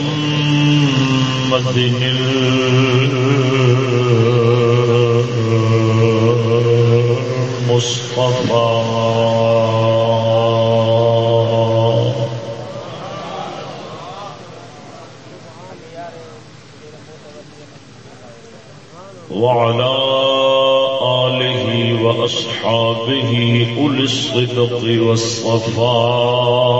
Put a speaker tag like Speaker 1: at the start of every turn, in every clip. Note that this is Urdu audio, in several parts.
Speaker 1: محمد المصطفى وعلى آله وأصحابه أولي الصدق والصفاء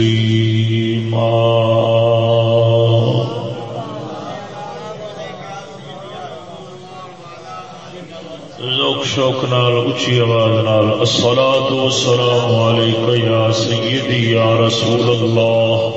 Speaker 1: اچھی آواز نال الصلاة والسلام عليك یا سیدی یا رسول اللہ۔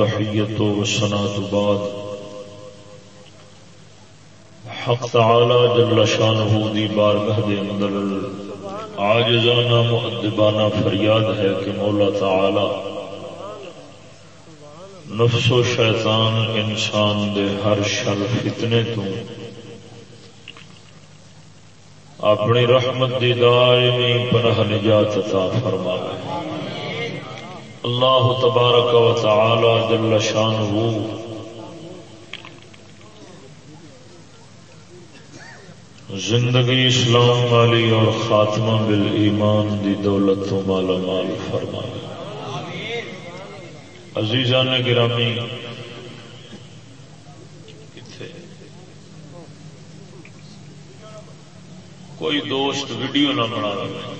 Speaker 1: الانبیاء له بعد. حق تعالی جل شانہ دی بارگاہ دے اندر عاجزانہ مؤدبانہ فریاد ہے کہ مولا تعالی نفس و شیطان انسان دے ہر شر فتنے تو اپنی رحمت دی دائمی پناہ نجات عطا فرمائے۔ اللہ تبارک و تعالی جل شانہ زندگی اسلام والی اور خاتمہ بال ایمان دی دولت تو مالا مال فرمائے عزیزان گرامی، کوئی دوست ویڈیو نہ بنا رہے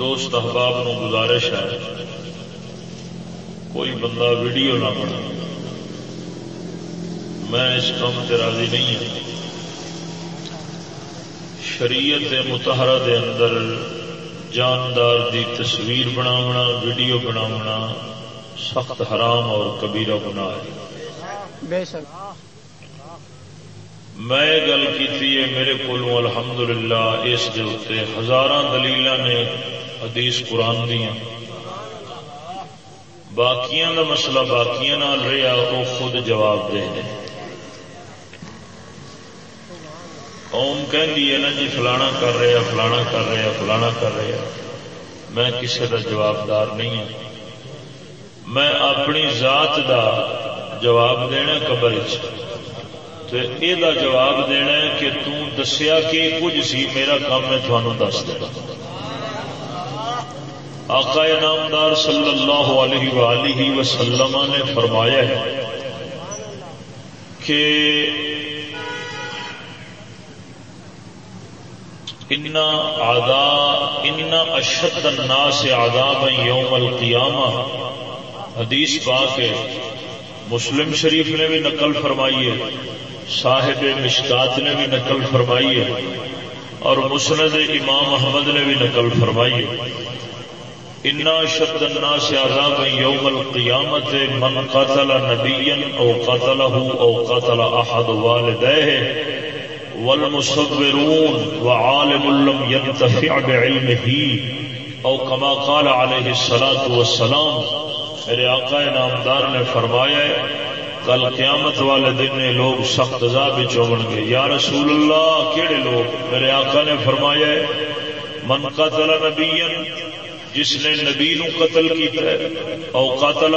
Speaker 1: دوست احباب نو گزارش ہے کوئی بندہ ویڈیو نہ بنا۔ میں اس کام سے راضی نہیں ہوں۔ شریعت متحرہ دے اندر جاندار دی تصویر بناونا ویڈیو بناونا سخت حرام اور کبیرہ گناہ ہے۔
Speaker 2: بے شک۔
Speaker 1: میں گل کی میرے کو الحمد للہ اس دے ہزار دلیل نے حدیث قرآن دیا باقیاں دا مسئلہ باقیاں نال رہا وہ خود جواب دے دیں قوم کہ نا جی فلانا کر رہے فلانا کر رہے فلانا کر رہے میں کسی کا جوابدار نہیں ہوں میں اپنی ذات دا جواب دینا قبر یہ جواب دینا کہ تسیا کہ کچھ سی میرا کام میں تھانوں دس دینا آقا نامدار صلی اللہ علیہ وآلہ وسلم نے فرمایا ہے کہ ان آدا ان اشد الناس عذاب یوم القیامہ حدیث پاک ہے مسلم شریف نے بھی نقل فرمائی ہے صاحب مشکات نے بھی نقل فرمائی ہے اور مسند امام احمد نے بھی نقل فرمائی ہے ان شد الناس عذاب یوم القیامت من قتل نبیا او قتله او قتل احد والديه والمصورون وعالم لم ينتفع بعلمه او كما قال عليه الصلاة والسلام میرے آقا نامدار نے فرمایا ہے، کل قیامت والے دن میں لوگ سخت عذاب چوبن گے۔ یا رسول اللہ، کیڑے لوگ؟ میرے آقا نے فرمایا ہے، من قتل نبیا جس نے نبی نو قتل کیتا ہے، او قاتل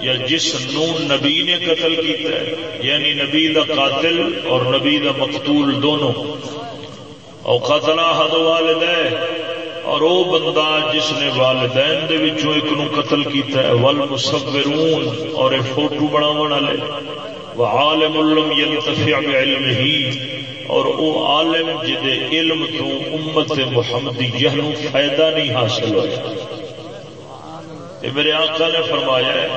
Speaker 1: یا جس نو نبی نے قتل کیتا ہے یعنی نبی دا قاتل اور نبی دا مقتول دونوں۔ او قاتل حد والدے اور او بندہ جس نے والدین دے وچوں ایک نو قتل کیتا ہے، والمصورون، اور اے فوٹو بناون والے۔ وعالم لم ينتفع بعلمه اور او عالم جد علم تو امت محمدی جہنو فائدہ نہیں حاصل ہوا یہ میرے آقا نے فرمایا ہے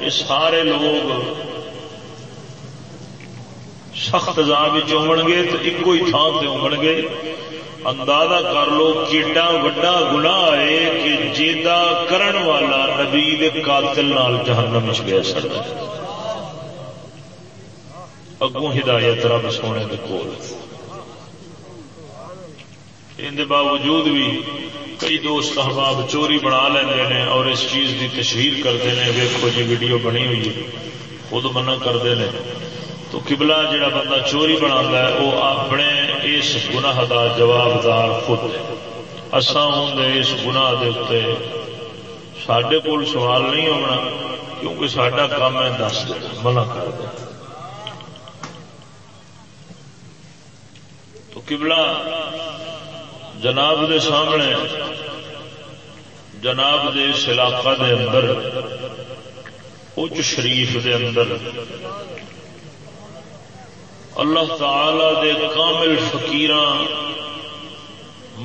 Speaker 1: یہ سارے لوگ سخت عذاب چومن گے تو ایک ہی تھان سے امن گے۔ اندازہ کر لو کیٹا وڈا گناہ ہے کہ جیدا کرن والا نبی دے قاتل نال جہنم وچ گیا سکتا ہے۔ اگوں ہدایت رب سونے کے کول۔ ان باوجود بھی کئی دوست احباب چوری بنا لیں اور اس چیز کی تشہیر کرتے ہیں ویکو جی ویڈیو بنی ہوئی ہے، خود منع کرتے ہیں تو قبلہ جڑا بندہ چوری بنا ہے، وہ اپنے اس گناہ دا جواب دار خود اساں ہوں اس گناہ دے اتنے سڈے کول سوال نہیں ہونا، کیونکہ سڈا کام ہے، دس منع کر دیں قبلہ جناب دے سامنے، جناب دے اس علاقہ دے اندر، اچ شریف دے اندر، اللہ تعالی دے کامل فکیر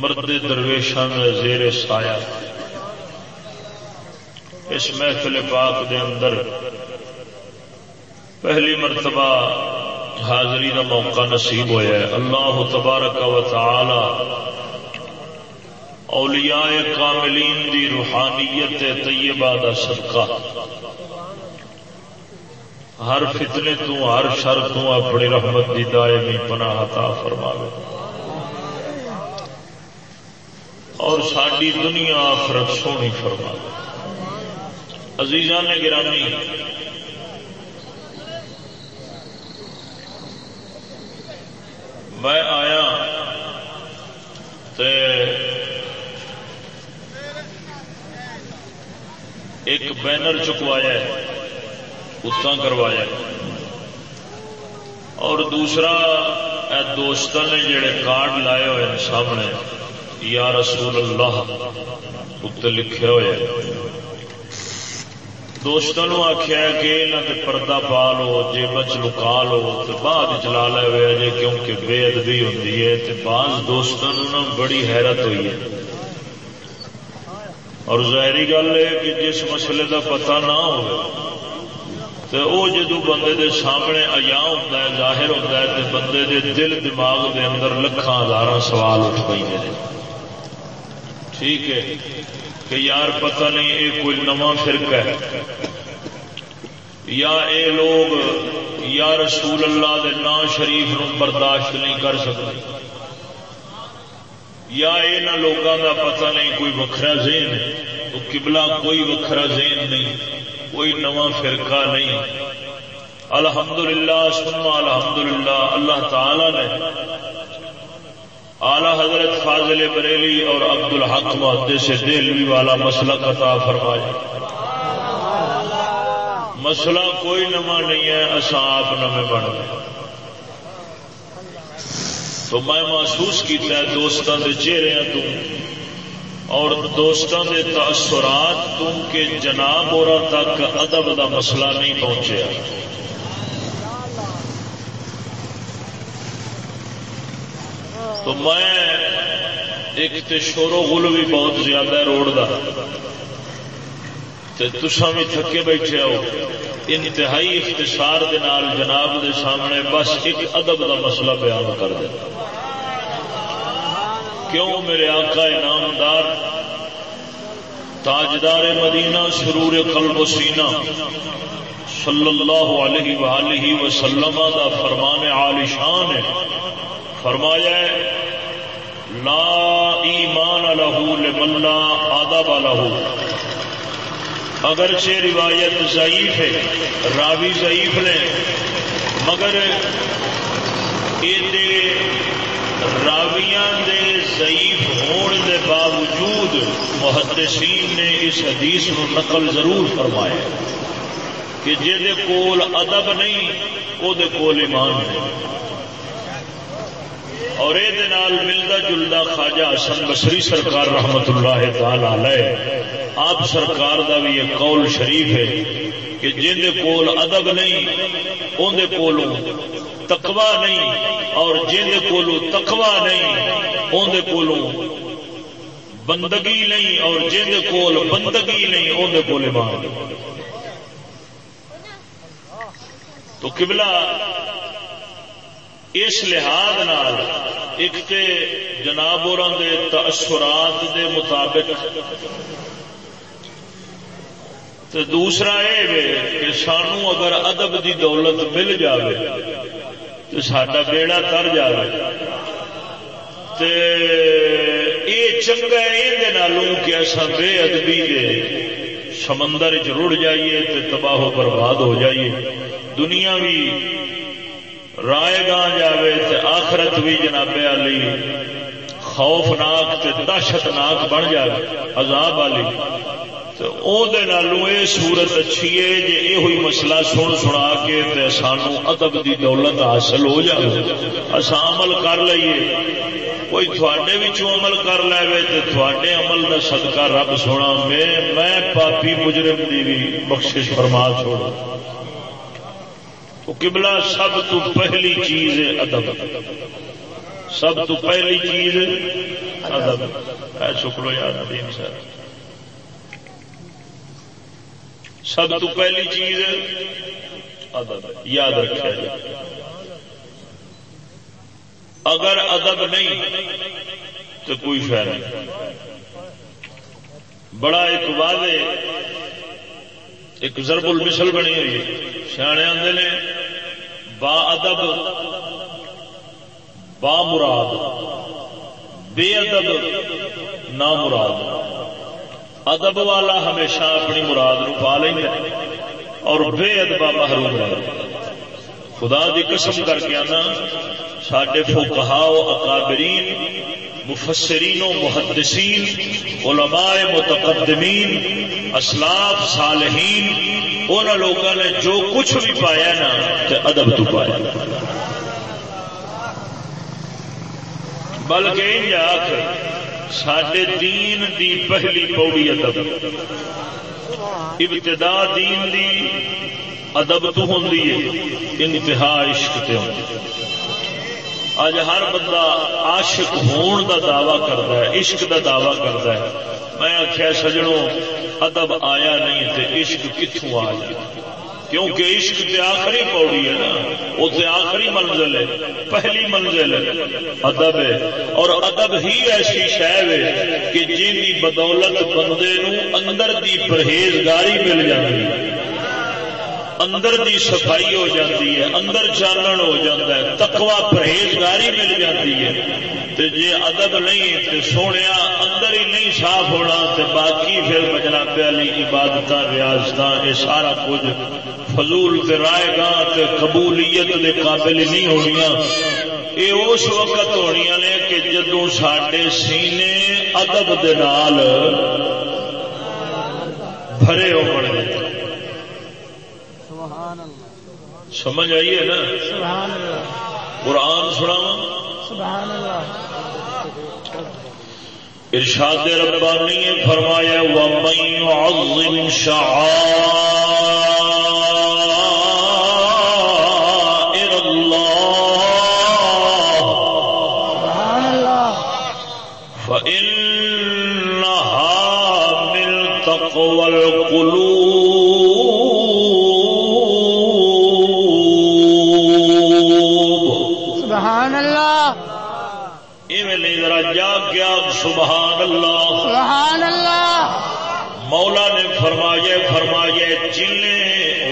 Speaker 1: مرد درویشان زیر سایا اس محفل پاک دے اندر پہلی مرتبہ حاضری کا موقع نصیب ہوا ہے۔ اللہ تبارک و تعالی اولیاء کاملین دی روحانیت طیبہ دا صدقہ۔ ہر فتنے تو، ہر شر تو اپنی رحمت دی دائمی پناہ عطا فرماوے۔ اور ساری دنیا آخرت سونی فرماوے۔ عزیزان گرامی میں آیا تے ایک بینر چکوایا اتنا کروایا اور دوسرا دوست نے جڑے کارڈ لائے ہوئے سامنے، یا رسول اللہ، اتنے لکھے ہوئے دوستوں آخیا کہ یہاں کے پردہ پا لو جیب چ لکا لو تو بعد چلا لے جی کیونکہ بے ادبی ہوتی ہے بعض دوستوں بڑی حیرت ہوئی ہے۔ اور ظاہری گل ہے کہ جس مسئلے کا پتا نہ ہو تو وہ جدو بندے دے سامنے ایا ہوتا ہے، ظاہر ہوتا ہے تو بندے دے دل دماغ دے اندر لکھان ہزار سوال اٹھ پہ ٹھیک ہے۔ کہ یار پتہ نہیں یہ کوئی نواں فرق ہے۔ یا اے لوگ، یا رسول اللہ دے نا شریف نو برداشت نہیں کر سکتے۔ یا یہ لوگوں کا پتہ نہیں کوئی وکھرا ذہن ہے۔ تو قبلہ کوئی وکھرا ذہن نہیں، کوئی نواں فرقہ نہیں۔ الحمدللہ سنما الحمدللہ، اللہ تعالی نے اعلی حضرت فاضل بریلی اور عبد الحق محدے سے دلوی والا مسئلہ عطا فرمایا مسئلہ کوئی نما نہیں ہے اصا آپ نمے بن گئے۔ تو میں محسوس کیا دوستوں کے چہرے تو اور دوستوں کے تاثرات تم کہ جناب اور تک ادب کا مسئلہ نہیں پہنچیا۔ تو میں ایک تو شور و گل بھی بہت زیادہ ہے روڈ کا تسا بھی تھکے بیٹھے ہو۔ انتہائی اختصار دے نال جناب دے سامنے بس ایک ادب کا مسئلہ بیان کر دے۔ کیوں میرے آقا انعامدار؟ تاجدار مدینہ سرور قلب و سینہ صلی اللہ علیہ وآلہ وسلم دا فرمان عالی شان ہے۔ فرمایا لا ایمان لہو لمن آداب لہو۔ اگرچہ روایت ضعیف ہے، راوی ضعیف نے، مگر راویاں دے ضعیف ہون دے باوجود محدثین نے اس حدیث نو نقل ضرور فرمایا کہ جے کول ادب نہیں وہ کول ایمان نہیں اور یہ ملتا جلتا خواجہ حسن بسری سرکار رحمت اللہ تعالی آپ سرکار دا بھی ایک قول شریف ہے کہ جن کول ادب نہیں اندر کولوں تقوا نہیں، اور جن کولوں تقوا نہیں اندر کولوں بندگی نہیں، اور جن کول بندگی نہیں اندر کول ایمان تو قبلہ اس لحاظ نال ایک تے جناب دے تاثرات دے مطابق۔ تو دوسرا یہ کہ سانو اگر ادب دی دولت مل جاوے تو سڈا بیڑا تر جائے تے یہ چنگا یہ کہ ایسا بے ادبی دے سمندر چ رڑ جائیے تے تباہ و برباد ہو جائیے۔ دنیا بھی رائے گاہ جائے آخرت بھی جناب علی، خوفناک دہشت ناک بن جائے عذاب والی یہ سورت اچھی ہے جی یہ ہوئی مسئلہ سن سنا کے سانو ادب دی دولت حاصل ہو جائے اصا عمل کر لیے کوئی تھوڑے عمل کر لے تو تھوڑے عمل کا صدقہ رب سونا۔ میں میں پاپی مجرم دی بھی بخشش فرما چھوڑا تو قبلہ سب تو پہلی چیز ہے ادب۔ سب تو پہلی چیز ادب۔ شکرو یاد ندیم سر۔ سب تو پہلی چیز ادب۔ یاد رکھا اگر ادب نہیں تو کوئی فائدہ نہیں۔ بڑا ایک واضح ایک ضرب المثل بنی ہوئی سیانے آدھے نے با ادب، با مراد، بے ادب نہ مراد۔ ادب والا ہمیشہ اپنی مراد نو پا لیں گے اور بے ادبا محروم رہے خدا دی قسم کر کے آنا سڈے فوکہاؤ اکابرین، مفسرین و محدثین، علماء متقدمین، اسلاف صالحین ان لوگوں نے جو کچھ بھی پایا نا تو ادب تو پایا۔ بلکہ سڈے دین دی پہلی پوڑی ادب۔ ابتدا دین دی ادب تو ہوں انتہا عشق تے ہوں۔ اج ہر بندہ عاشق ہون دا دعوی کرتا ہے، عشق دا دعوی کرتا ہے۔ میں آخیا سجڑوں ادب آیا نہیں تے عشق کتوں آ جائے۔ کیونکہ عشق تے آخری پوڑی ہے نا، وہ تے آخری منزل ہے، پہلی منزل ہے۔ ادب ہے۔ اور ادب ہی ایسی شہ ہے کہ جن کی بدولت بندے نو اندر دی پرہیزگاری مل جاتی ہے اندر دی صفائی ہو جاتی ہے، اندر چانن ہو جاتا ہے تقوا پرہیزگاری مل جاتی ہے۔ تے جے ادب نہیں، تے سونے اندر ہی نہیں صاف ہونا، تے باقی پھر بجنا پیالی عبادت ریاست یہ سارا کچھ فضول تے رائے گا تے قبولیت دے قابل نہیں ہونی یہ اس وقت ہونی نے کہ جدو سڈے سینے ادب دے نال بھرے ہو پڑے۔ سمجھ آئیے نا؟ قرآن سنا سبحان اللہ ارشاد ربانی فرمایا ومن يعظم
Speaker 2: سبحان اللہ۔
Speaker 1: سبحان اللہ۔ مولا نے فرمایا فرمایا جن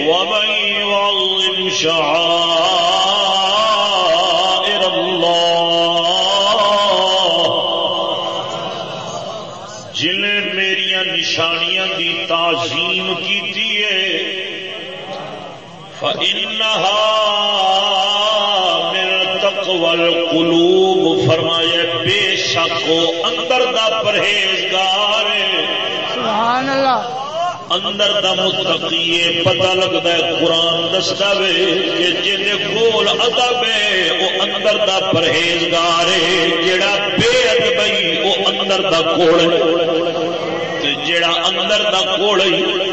Speaker 1: ومن وعظم شعائر اللہ جن میری نشانیاں دی تعظیم کی فإنها من تقوى القلوب۔ شک اندر دا پرہیزگار
Speaker 2: سبحان اللہ
Speaker 1: اندر دا متقی پتہ لگتا ہے قرآن دستا وے کہ جن کول ادب ہے وہ اندر دا پرہیزگار ہے۔ جڑا بے ادبی وہ اندر دا کوڑ جڑا اندر دا کوڑ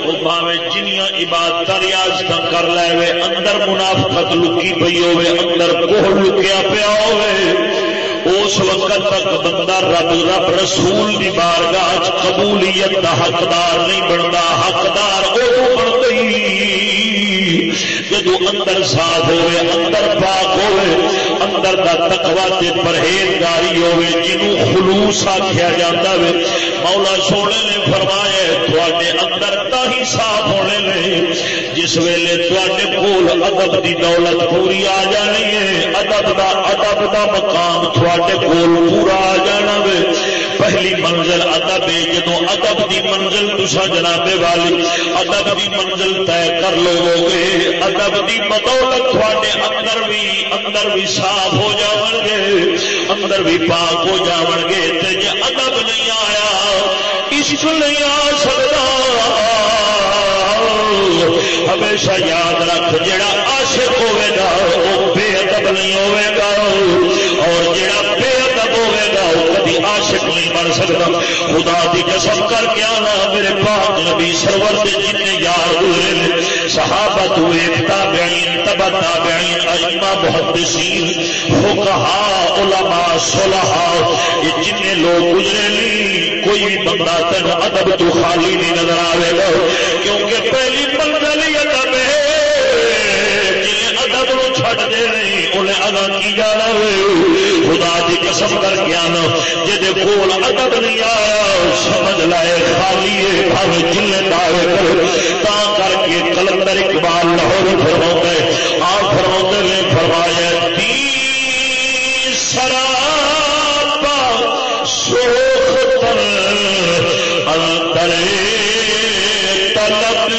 Speaker 1: وہ پاوے جنیاں عبادت ریاضت کر لے وے۔ اندر منافقت لکی پئی ہوے اندر کوڑ لکیا پیا ہوے اس وقت تک بندہ رب رب رسول کی بارگاہ قبولیت دا حقدار نہیں بنتا، حقدار ادو بن گئی جدو اندر صاف ہوئے، اندر پاک ہوئے، اندر دا تقوی تے پرہیزگاری ہوئے، جنوں خلوص آخیا جاتا ہے مولا سونے نے فرمایا تھوڑے اندر تا ہی صاف ہونے لے جس ویلے تھوڑے کول ادب دی دولت پوری آ جانی ہے، ادب دا ادب دا مقام تھوڑے کول پورا آ جانا وے۔ پہلی منزل ادب ہے جدو ادب دی منزل تسا جنابے والی، ادب دی منزل طے کر لو گے ادب دی بدولت تھوڑے اندر بھی اندر بھی صاف ہو جاون گے، اندر بھی پاک ہو جاون گے۔ تے جے ادب نہیں آیا عشق نہیں آ سکتا۔ ہمیشہ یاد رکھ جڑا عاشق ہوے گا، وہ بے ادب نہیں ہوے گا۔ اور جڑا عاشق نہیں بن سکتا۔ خدا دی قسم کر کے آنا میرے پاک نبی سرور دے جن یار گزرے صحابہ تو ایک تابعین تبع تابعین، ائمہ محدثین فقہاء علماء، صلحاء، یہ جن لوگ گزرے نہیں کوئی بھی بندہ تین ادب تو خالی نہیں نظر آئے گا۔ کیونکہ پہلی منزل ہی ادب ہے۔ جنہیں ادب نو چھڈ دے نہیں انہیں ادا کی جانا ہوئے خدا کی قسم کر کے آنا جی کول ادب نہیں آیا، سمجھ لائے خالی ہے بھاوے جن دعوے کرو تا کر کے کلندر اقبال لاہور فرما آپ فرما نے فرمایا تی سرا سوخ تل انتر طلب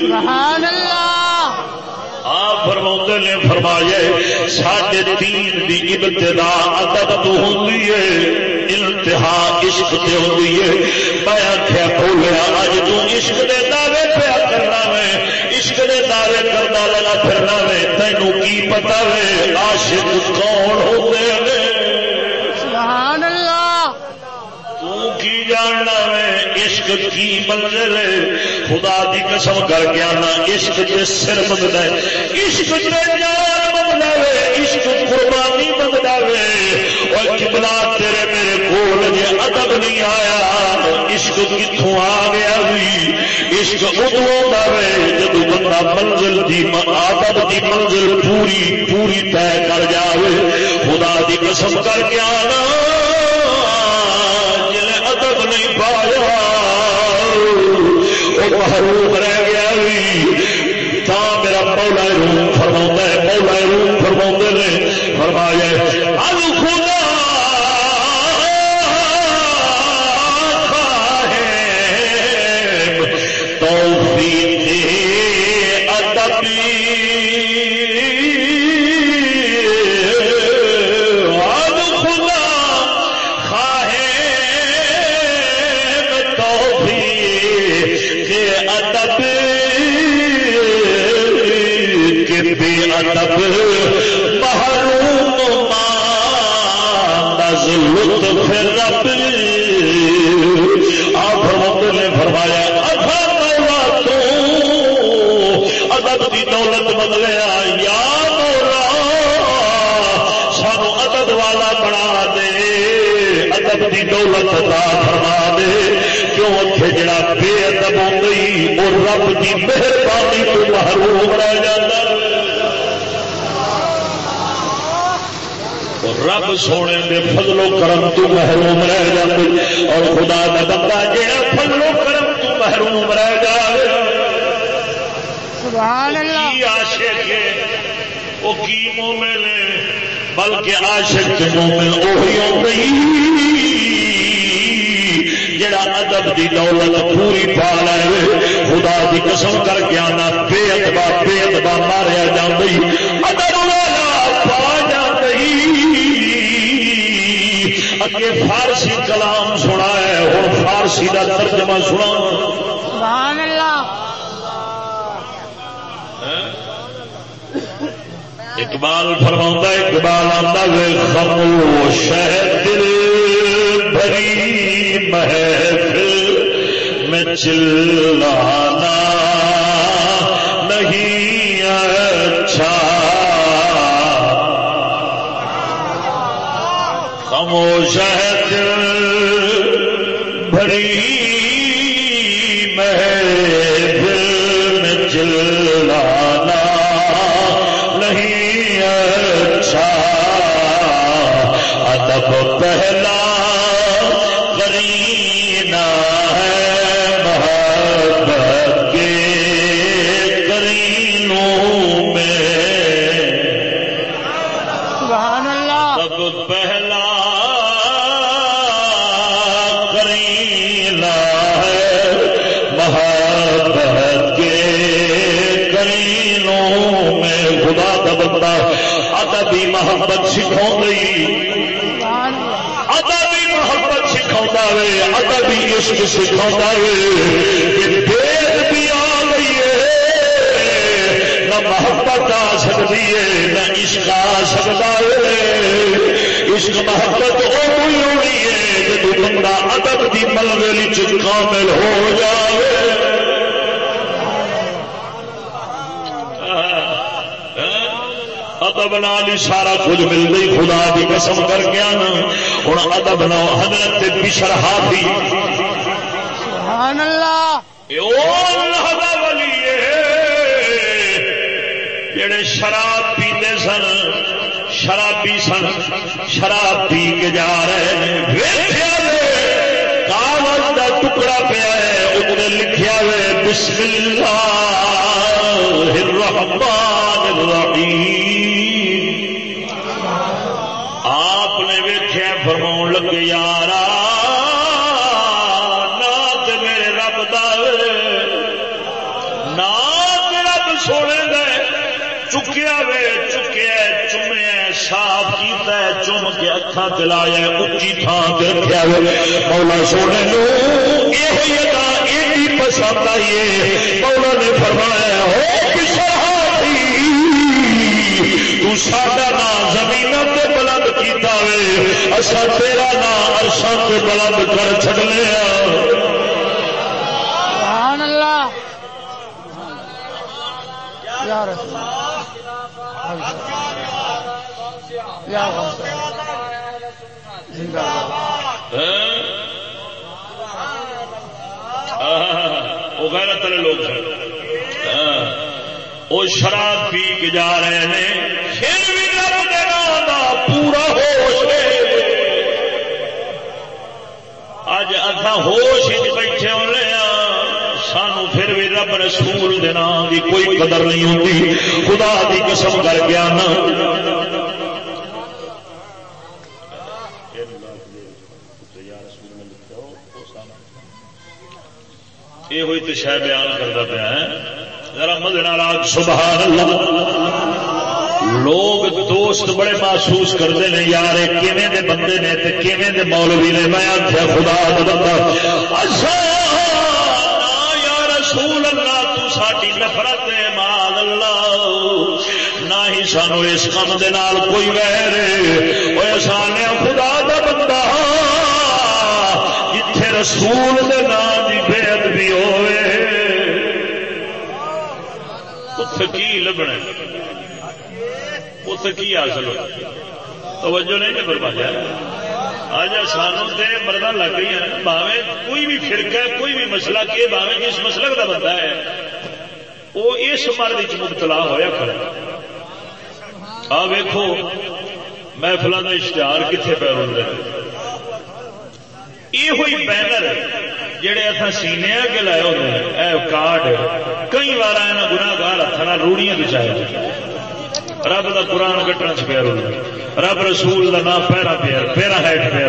Speaker 2: سبحان اللہ۔
Speaker 1: آپ فرماتے نے فرمایا ساڈے تین دی ابتدا ادب تو ہوتی ہے انتہا عشق سے ہوتی ہے۔ میں آخیا بولیا اج تو عشق دے دعوے پیا کرنا میں عشق دے دعوے کرنا لگا پھرنا میں تینوں کی پتا وے عاشق کون ہوتے ہیں
Speaker 2: سبحان اللہ
Speaker 1: تو کی جاننا میں عشق کی منزل ہے۔ خدا دی قسم کر کے آنا، عشق کے سر منگتا ہے۔ عشق کے جان منگتا ہے۔ عشق قربانی منگتا ہے۔ اور کبلا تیرے میرے کول جے ادب نہیں آیا۔ عشق کتوں آ گیا بھی عشق ادو ہے۔ جب بندہ منزل دی آدب دی منزل پوری پوری طے کر جاوے۔ خدا دی قسم کر کے آنا۔ جنہیں ادب نہیں پایا۔ محروم رہ گیا بھی۔ تا میرا مولا روم فرما ہے مولا روم فرما نے۔ فرمایا مہربانی تو محروم رہ جاتا۔ رب سونے دے فضل و کرم تو محروم رہ جاتے۔ اور خدا کا بندہ جہاں فضل و کرم تو محروم رہ جائے
Speaker 2: سبحان اللہ۔
Speaker 1: عاشق ہے؟ وہ کی مومن ہے؟ بلکہ عاشق مومن وہی ہوئی جڑا ادب دی دولت پوری پا لے خدا دی قسم کر کے آنا بے ادبا بے ادبا ماریا جاندی۔ ادب والا پا جاندی۔ اگے فارسی کلام سنا ہے ہوں فارسی کا ترجمہ سنا
Speaker 2: سبحان اللہ
Speaker 1: اقبال فرما اقبال آتا ہے خاموش ہے دل بھری محفل میں چلانا نہیں اچھا۔ خاموش ہے دل بھری محفل میں چلانا نہیں اچھا۔ ادب پہلا ہے محبت کے کرینوں میں۔
Speaker 2: سبحان اللہ۔
Speaker 1: ادب پہلا ہے محبت کے کرینوں میں۔ خدا کا بندہ ادبی محبت سکھا گئی
Speaker 2: سبحان اللہ
Speaker 1: ادبی محبت سکھا بھی عشق سکھاتا ہے کہ دیر بھی آ گئی ہے، نہ محبت آ سکتی ہے، نہ عشق آ سکتا ہے۔ عشق محبت وہ کوئی ہونی ہے، جب بندہ ادب کی ملوے کامل ہو جائے۔ ادب نال سارا کچھ مل گئی خدا کی قسم کر کے آنا۔ ہوں ادب نو حضرت بشر ہاتھی
Speaker 2: سبحان اللہ۔
Speaker 1: جڑے شراب پیتے سن شرابی سن شراب پی کے جا رہے ہیں۔ کاغذ کا ٹکڑا پیا ہے اتنے لکھیا ہے بسم اللہ الرحمن الرحیم۔ فرما لگے یار میرے رب دات رب سونے دے۔ چکیا وے، چکیا چومیا فرماندا ہے چوم کے اکھا تلایا اچھی تھان تے رکھیا مولا سونے نو یہ پسند آئی ہے مولا نے فرمایا ہو تو ساڈا نام زمین کیتا وے اصا تیرا نام تے بلند کر لیا
Speaker 2: سبحان اللہ۔ یا رسول یا غوث زندہ
Speaker 1: وہ غیرت والے لوگ وہ شراب پی کے جا رہے ہیں۔ پھر بھی پورا ہوش اج اصا ہوش بیٹھے ہونے سانو پھر بھی رب رسول دے نام دی کوئی قدر نہیں ہوتی خدا دی قسم کر گیا نا یہ ہوئی تو شاید بیان کرتا پیا ہے۔ ذرا مدد سبحان اللہ۔ لوگ دوست بڑے محسوس کرتے ہیں، یار کیویں دے بندے نے تے کیویں دے مولوی نے؟ میں آخیا خدا دا بندہ۔ اچھا یا رسول اللہ، تو ساڈی نفرت ہے، مال اللہ۔ نہ ہی سانو اس کام دے نال کوئی ویر ہے۔ سانے، خدا دا بندہ۔ جتھے رسول دے نام دی بے ادبی ہوئے۔ اتے کی لبنا اتے کی حاصل ہو توجہ نہیں نے بربادیا آج سانو تے مردہ لگ گئی ہیں باوے کوئی بھی فرقہ ہے، کوئی بھی مسئلہ کہ باوے جس مسلک کا بندہ ہے۔ وہ اس مرد مبتلا ہوا کھڑا آ ویکو محفل کا اشتہار کتنے پہ ہو یہ ہوئی بینر جہے اتنا سینے کے لائے ہوتے ہیں۔ اے کارڈ کئی بار گناگار ہاتھ روڑیاں بچایا رب کا قرآن کٹنا چ پیا رب رسول کا نام پیرا پیا پیرا ہیٹ پیا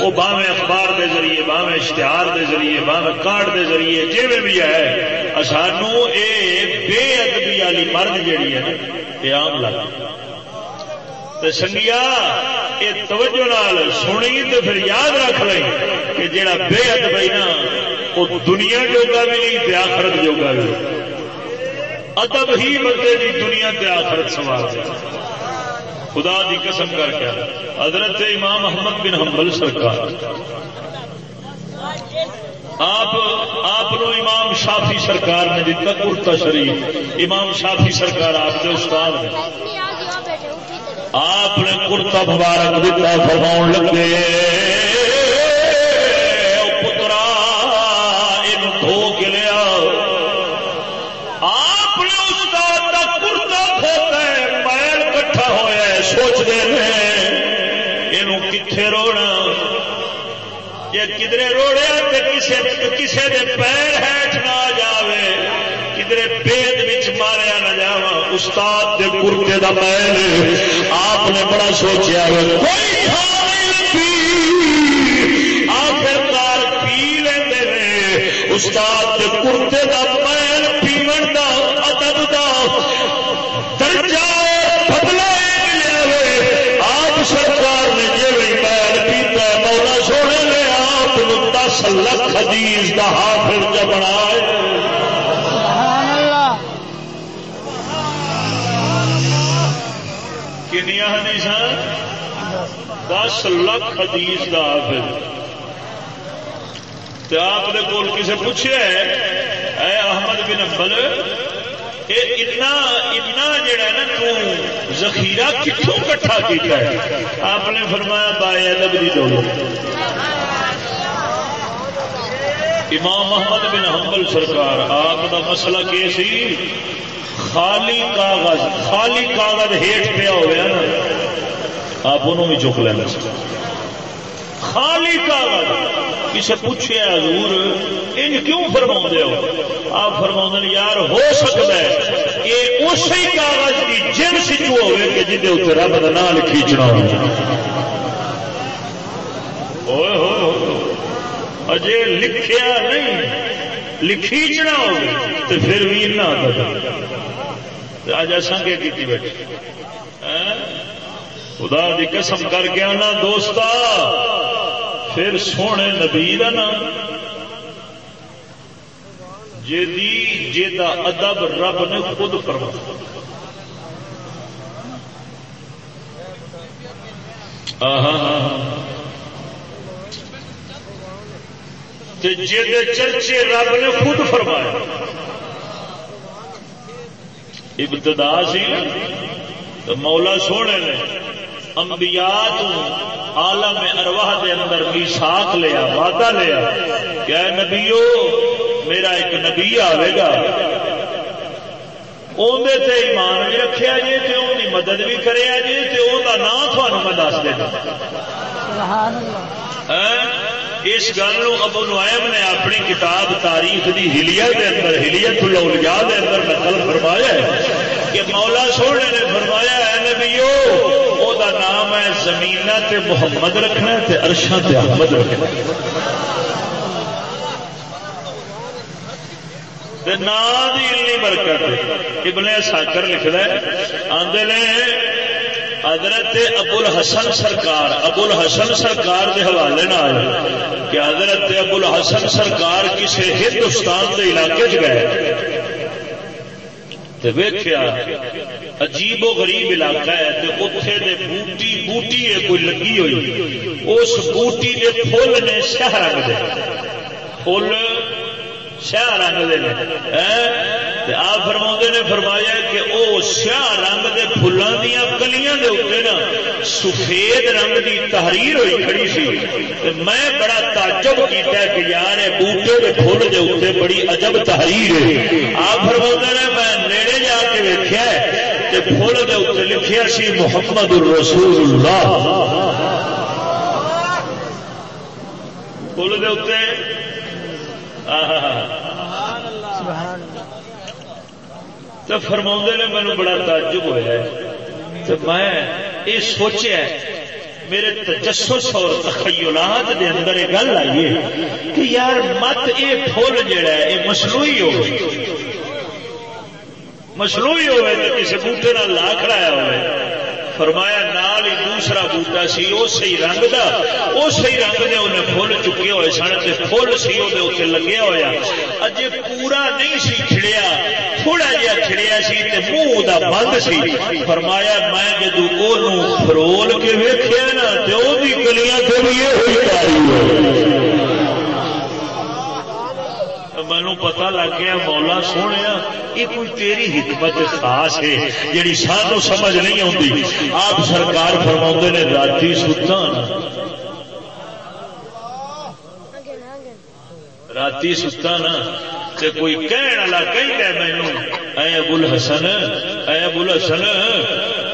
Speaker 1: وہ باہیں اخبار دے ذریعے باہیں اشتہار دے ذریعے باہیں کارڈ دے ذریعے جی بھی ہے سانو یہ بے ادبی والی مرد جیڑی ہے یہ آم لگ۔ سنگیا یہ توجہ نال سنی تو پھر یاد رکھ لیں کہ جڑا بے ادبی نا، وہ دنیا جوگا بھی نہیں آخرت جوگا بھی۔ ادب ہی بندے دی دنیا تے آخرت سوال خدا دی قسم کر کے۔ حضرت امام محمد بن حنبل سرکار۔ آپ آپ امام شافی سرکار نے دیتا کرتا شریف۔ امام شافی سرکار آپ کے استاد نے۔ آپ نے کرتا مبارک دیتا فرما لگے۔ سوچتے ہیں یہ کتنے رونا? یہ کدھر روڑیا تو کسی کے پیر ہیٹ نہ جاوے کدھر پیٹ بچ ماریا نہ جا استاد کے کرتے کا میل آپ نے بڑا سوچا کوئی آخرکار پی لیں استاد کے کرتے کا حدیث کا حافظ جب بنایا کنیا حدیث دس لکھ حدیث کا حافظ آپ نے کول کسی پوچھے اے احمد بن امبل جڑا نا تو ذخیرہ کتوں کٹھا کیتا ہے؟ آپ نے فرمایا بائے ادب کی دولت امام محمد بن حنبل سرکار، آپ کا مسئلہ کی سی؟ خالی کاغذ خالی کاغذ ہیٹ پیا ہوا نا۔ آپ انہوں بھی چک لینا خالی کاغذ۔ کسے پوچھے حضور، ان کیوں فرما ہو؟ آپ فرما یار ہو سکتا ہے یہ اسی کاغذ کی جنس جو ہوئے کہ جن اتنے رب کا نام کھینچنا ہو اجے لکھیا نہیں لکھیچنا ہو تو پھر بھی نہ آتا اج اصا کیا کی بیٹھے؟ ہاں؟ خدا دی قسم کر کے آنا دوستا، پھر سونے نبی کا نام۔ جی جا ادب رب نے خود فرما چرچے رب نے خود فرمایا ابتدا سی تو مولا سونے نے انبیاء تو عالم ارواح دے اندر بھی ساتھ لیا وعدہ لیا کیا نبیو میرا ایک نبی آئے گا۔ اندر تے ایمان بھی رکھا جی تے ان کی مدد بھی کرے جی تے ان کا نام تھانوں میں دس دینا۔ اس گل ابو نعیم نے اپنی کتاب تاریخ دی ہلیا دے اندر، ہلیت الاولیاء دے اندر نقل فرمایا ہے کہ مولا سونے نے فرمایا ہے نبیو، او دا نام ہے زمین تے محمد رکھنا تے عرشاں تے احمد رکھنا نام دی برکت، ابن ساکر لکھنا ہے، آندے نے حضرت ابو الحسن سرکار ابو الحسن سرکار کے حوالے کہ حضرت ابو الحسن سرکار کسی ہندوستان کے علاقے چ گئے۔ ویخیا عجیب و غریب علاقہ ہے اتے دے بوٹی بوٹی ہے کوئی لگی ہوئی۔ اس بوٹی کے فل نے شہ رنگ دے۔ فل شہ رنگ دے آپ فرما نے فرمایا کہ وہ سیاہ رنگ کے فلوں دیا کلیاں دے اتنے نا سفید رنگ کی تحریر ہوئی کھڑی سی۔ میں بڑا تعجب کیتا کہ یار بوٹے کے فل کے اتنے بڑی عجب تحریر ہے۔ آپ فرما نے میں نیڑے جا کے ویکیا فل کے اتنے لکھیا سی محمد الرسول اللہ فل کے اتنے تو فرما نے مینو بڑا تعجب ہوا تو میں یہ سوچیا میرے تجسس اور تخیلات دے اندر یہ گل آئی ہے کہ یار مت یہ فل جڑا ہے، یہ مصنوعی ہو۔ مصنوعی ہوئے تو کسی بوٹے لا کھڑایا ہوئے۔ فرمایا نال ہی دوسرا بوٹا سی اسی رنگ دا اسی رنگ دے انہیں فل چکے ہوئے سن تے فل سی وہ اتنے لگیا ہوا اجے پورا نہیں سی کھڑیا، تھوڑا جہا کھڑیا سی تے منہ دا بند سی۔ فرمایا میں جدو فرول کے ویکیا نا تو وہ گلیاں تو بھی یہ ہوئی۔ مینو پتا لگ گیا مولا سونے یہ کوئی تیری حکمت خاص ہے جیڑی سانو سمجھ نہیں آتی آپ سرکار فرما نے رات ستا رات ستا نا تے کوئی کہنے والا کہیں کہ مینو اے ابو الحسن، اے ابو الحسن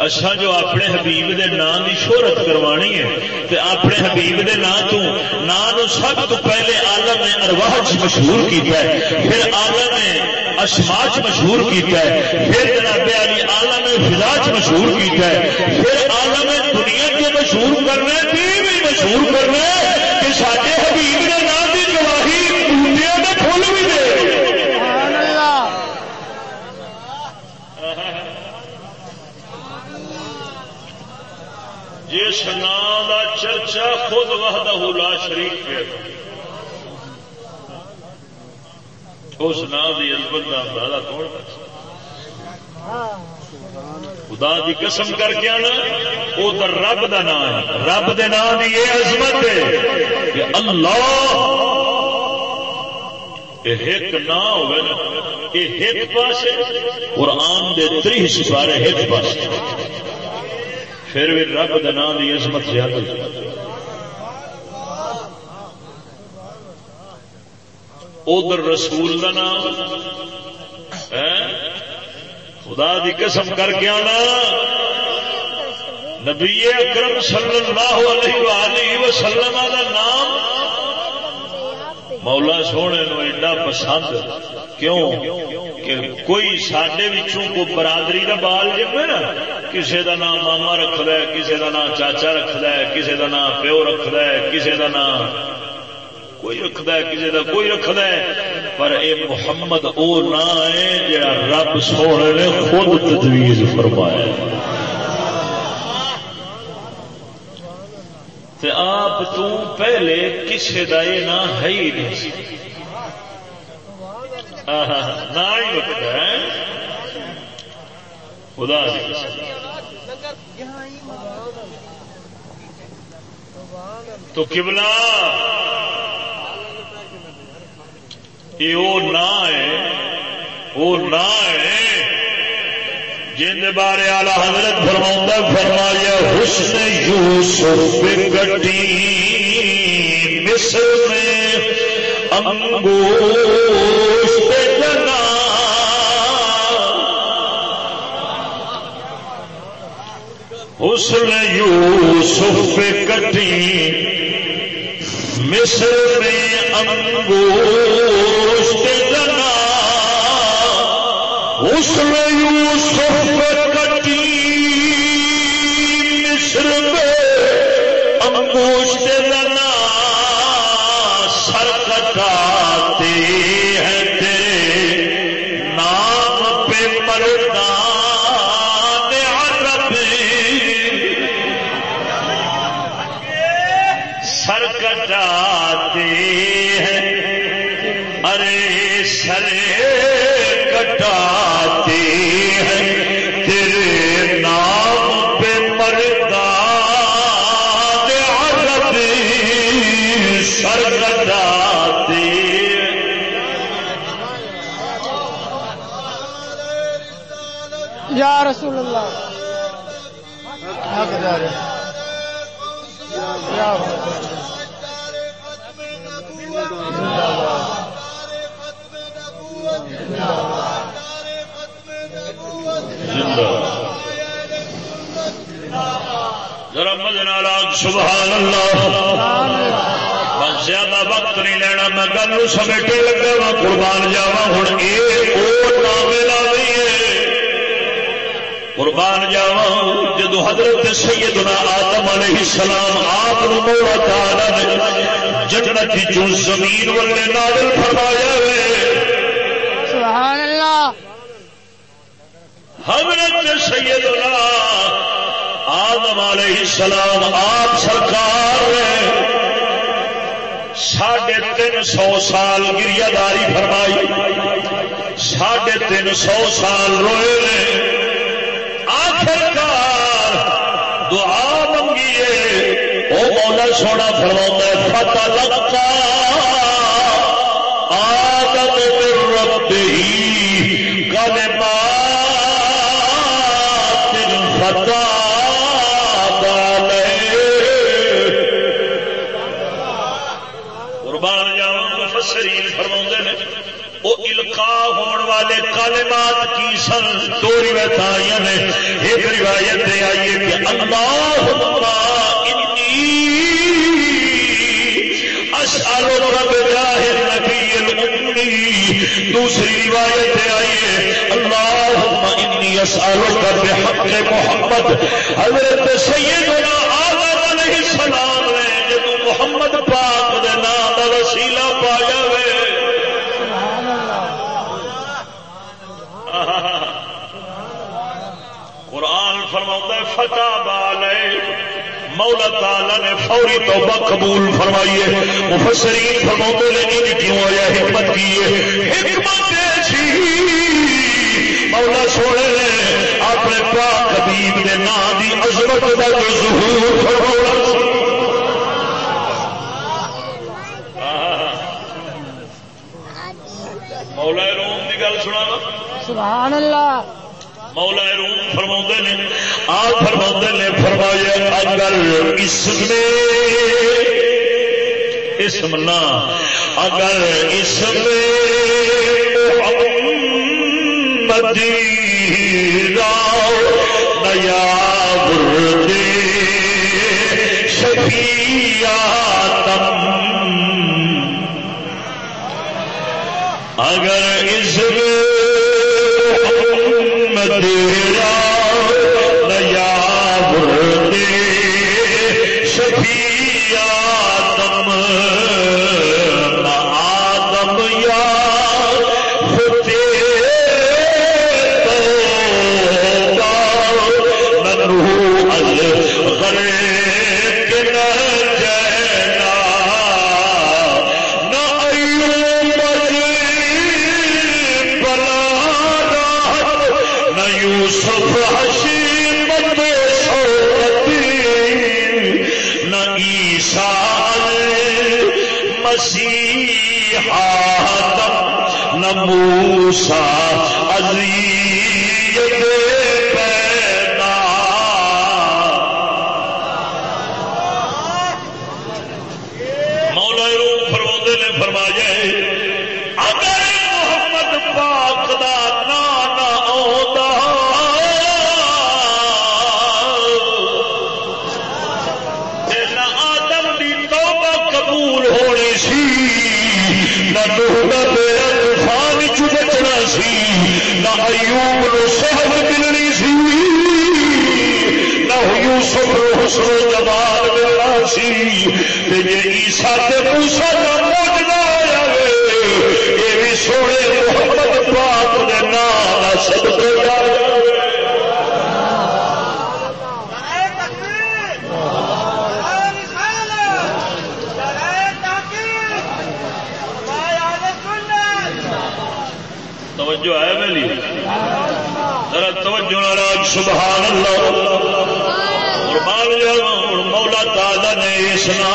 Speaker 1: اچھا جو اپنے حبیب دے نام کی شہرت کروانی ہے، تے اپنے حبیب دے نام تو نام سب تو پہلے آلم نے ارواہ مشہور کیتا ہے، پھر آلم نے اشماچ مشہور کیتا ہے، پھر جناب علی آلم فضاج مشہور کیتا ہے، پھر آلم دنیا کے مشہور کرنا بھی مشہور کرنا کہ سارے حبیب کے نام کی گواہی دنیا میں کھول بھی دے جس نام کا چرچا خود وحدہ لا شریف پہ اس نام کی عزمت کا اندازہ کون خدا کی قسم کر کے آنا، وہ تو رب کا نام ہے۔ رب دے نام کی یہ عظمت ہے کہ اللہ ایک نہ ہوگا یہ ایک پاس قرآن دے تری سپارے ایک پاس پھر بھی رب دام کی عظمت زیادہ ادھر رسول کا نام خدا دی قسم کر کے آنا۔ نبی اکرم صلی اللہ علیہ وآلہ وسلم کا نام، مولا سونے ایڈا پسند کیوں؟ کہ کوئی سڈے کو برادری کا بال جمے نا کسی کا نام ماما رکھد ہے کسی کا نام چاچا رکھد ہے کسی کا نام پیو رکھد ہے کسی کا نام کوئی رکھد ہے کسی کا کوئی رکھد ہے، پر اے محمد او نا ہے جا رب سونے نے خود تجویز فرمایا تے آپ تو پہلے کسی کا یہ نہ ہے ہی نہیں سی نہ ہی وقت ہے خدا تو قبلہ۔ یہ وہ نہ ہے، وہ نہ ہے۔ جن بارے آلہ حضرت فرما فرمایا، حسن یوسف گٹی مصر میں انگوش حسن یوسف کٹی، مصر میں انگوش جنا حسن یوسف کٹی، مصر میں انگوش جنا سر کٹاتے وقت نہیں لینا۔ میں گل سمیٹے لگا وا قربان جاوا ہوں یہ ویلا نہیں ہے۔ قربان جاوا جدو حضرت سیدنا آدم علیہ السلام آپ مولا تعالی نے جنت جو زمین والے نازل فرمایا ہے۔
Speaker 2: سبحان اللہ۔
Speaker 1: حضرت سیدنا آدم علیہ السلام آپ سرکار نے ساڑھے تین سو سال گریا داری فرمائی، ساڑھے تین سو سال روئے نے۔ آخرکار دعا منگیے وہ مولا سونا فرما فتح لگتا والے کالمات کی سن دو روایت آئی نے ایک روایت دے آئیے کہ اللہ اشعرو رب جاہر نبی الامنی دوسری روایت دے آئیے اللہم انی اشعرو کر بحق محمد۔ حضرت سیدنا آدم علیہ السلام نے جدو محمد پاک دے نام دا وسیلہ پایا وے
Speaker 2: سبحان اللہ
Speaker 1: قرآن بالے مولا تعالی نے فوری توبہ قبول فرمائی ہے. مفسرین فرماتے نے کیوں آیا حکمت کی ہے؟ حکمت ایسی مولا سونے نے اپنے پاک حبیب کے نام دی عظمت کا جو ظہور فرمایا. مولا روم کی گل سنا
Speaker 2: سبحان اللہ.
Speaker 1: مولا روم فرما نے آ فرما نے فرمایا اگر اس میں اسم نہ اگر اس میں محمدی راؤ، نیا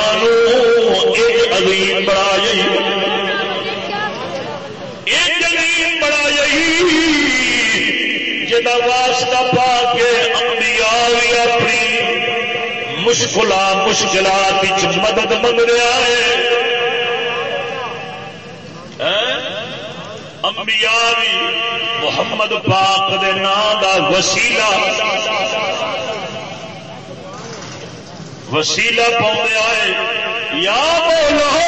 Speaker 1: اس ایک عظیم بڑائی ایک عظیم بڑائی جدا واسطہ پا کے انبیاء بھی اپنی مشکلات مشکلات مدد منگ رہا ہے ہیں؟ انبیاء بھی محمد پاک دے نام دا وسیلہ۔ وسیلہ پاؤں آئے۔ یا بولو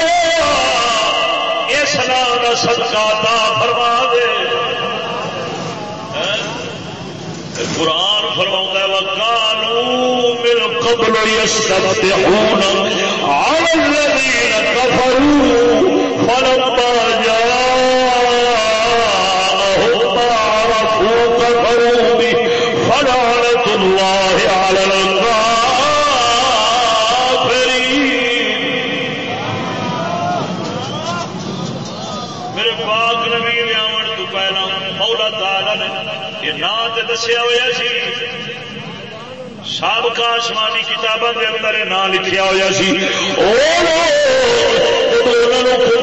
Speaker 1: اس نام کا صدقہ دا فرما دے۔ ہاں؟ قرآن فرما وکانو من قبل يستفتحون على الذين كفروا فلما آسمانی کتابوں کے اندر نام لکھیا ہوا سی۔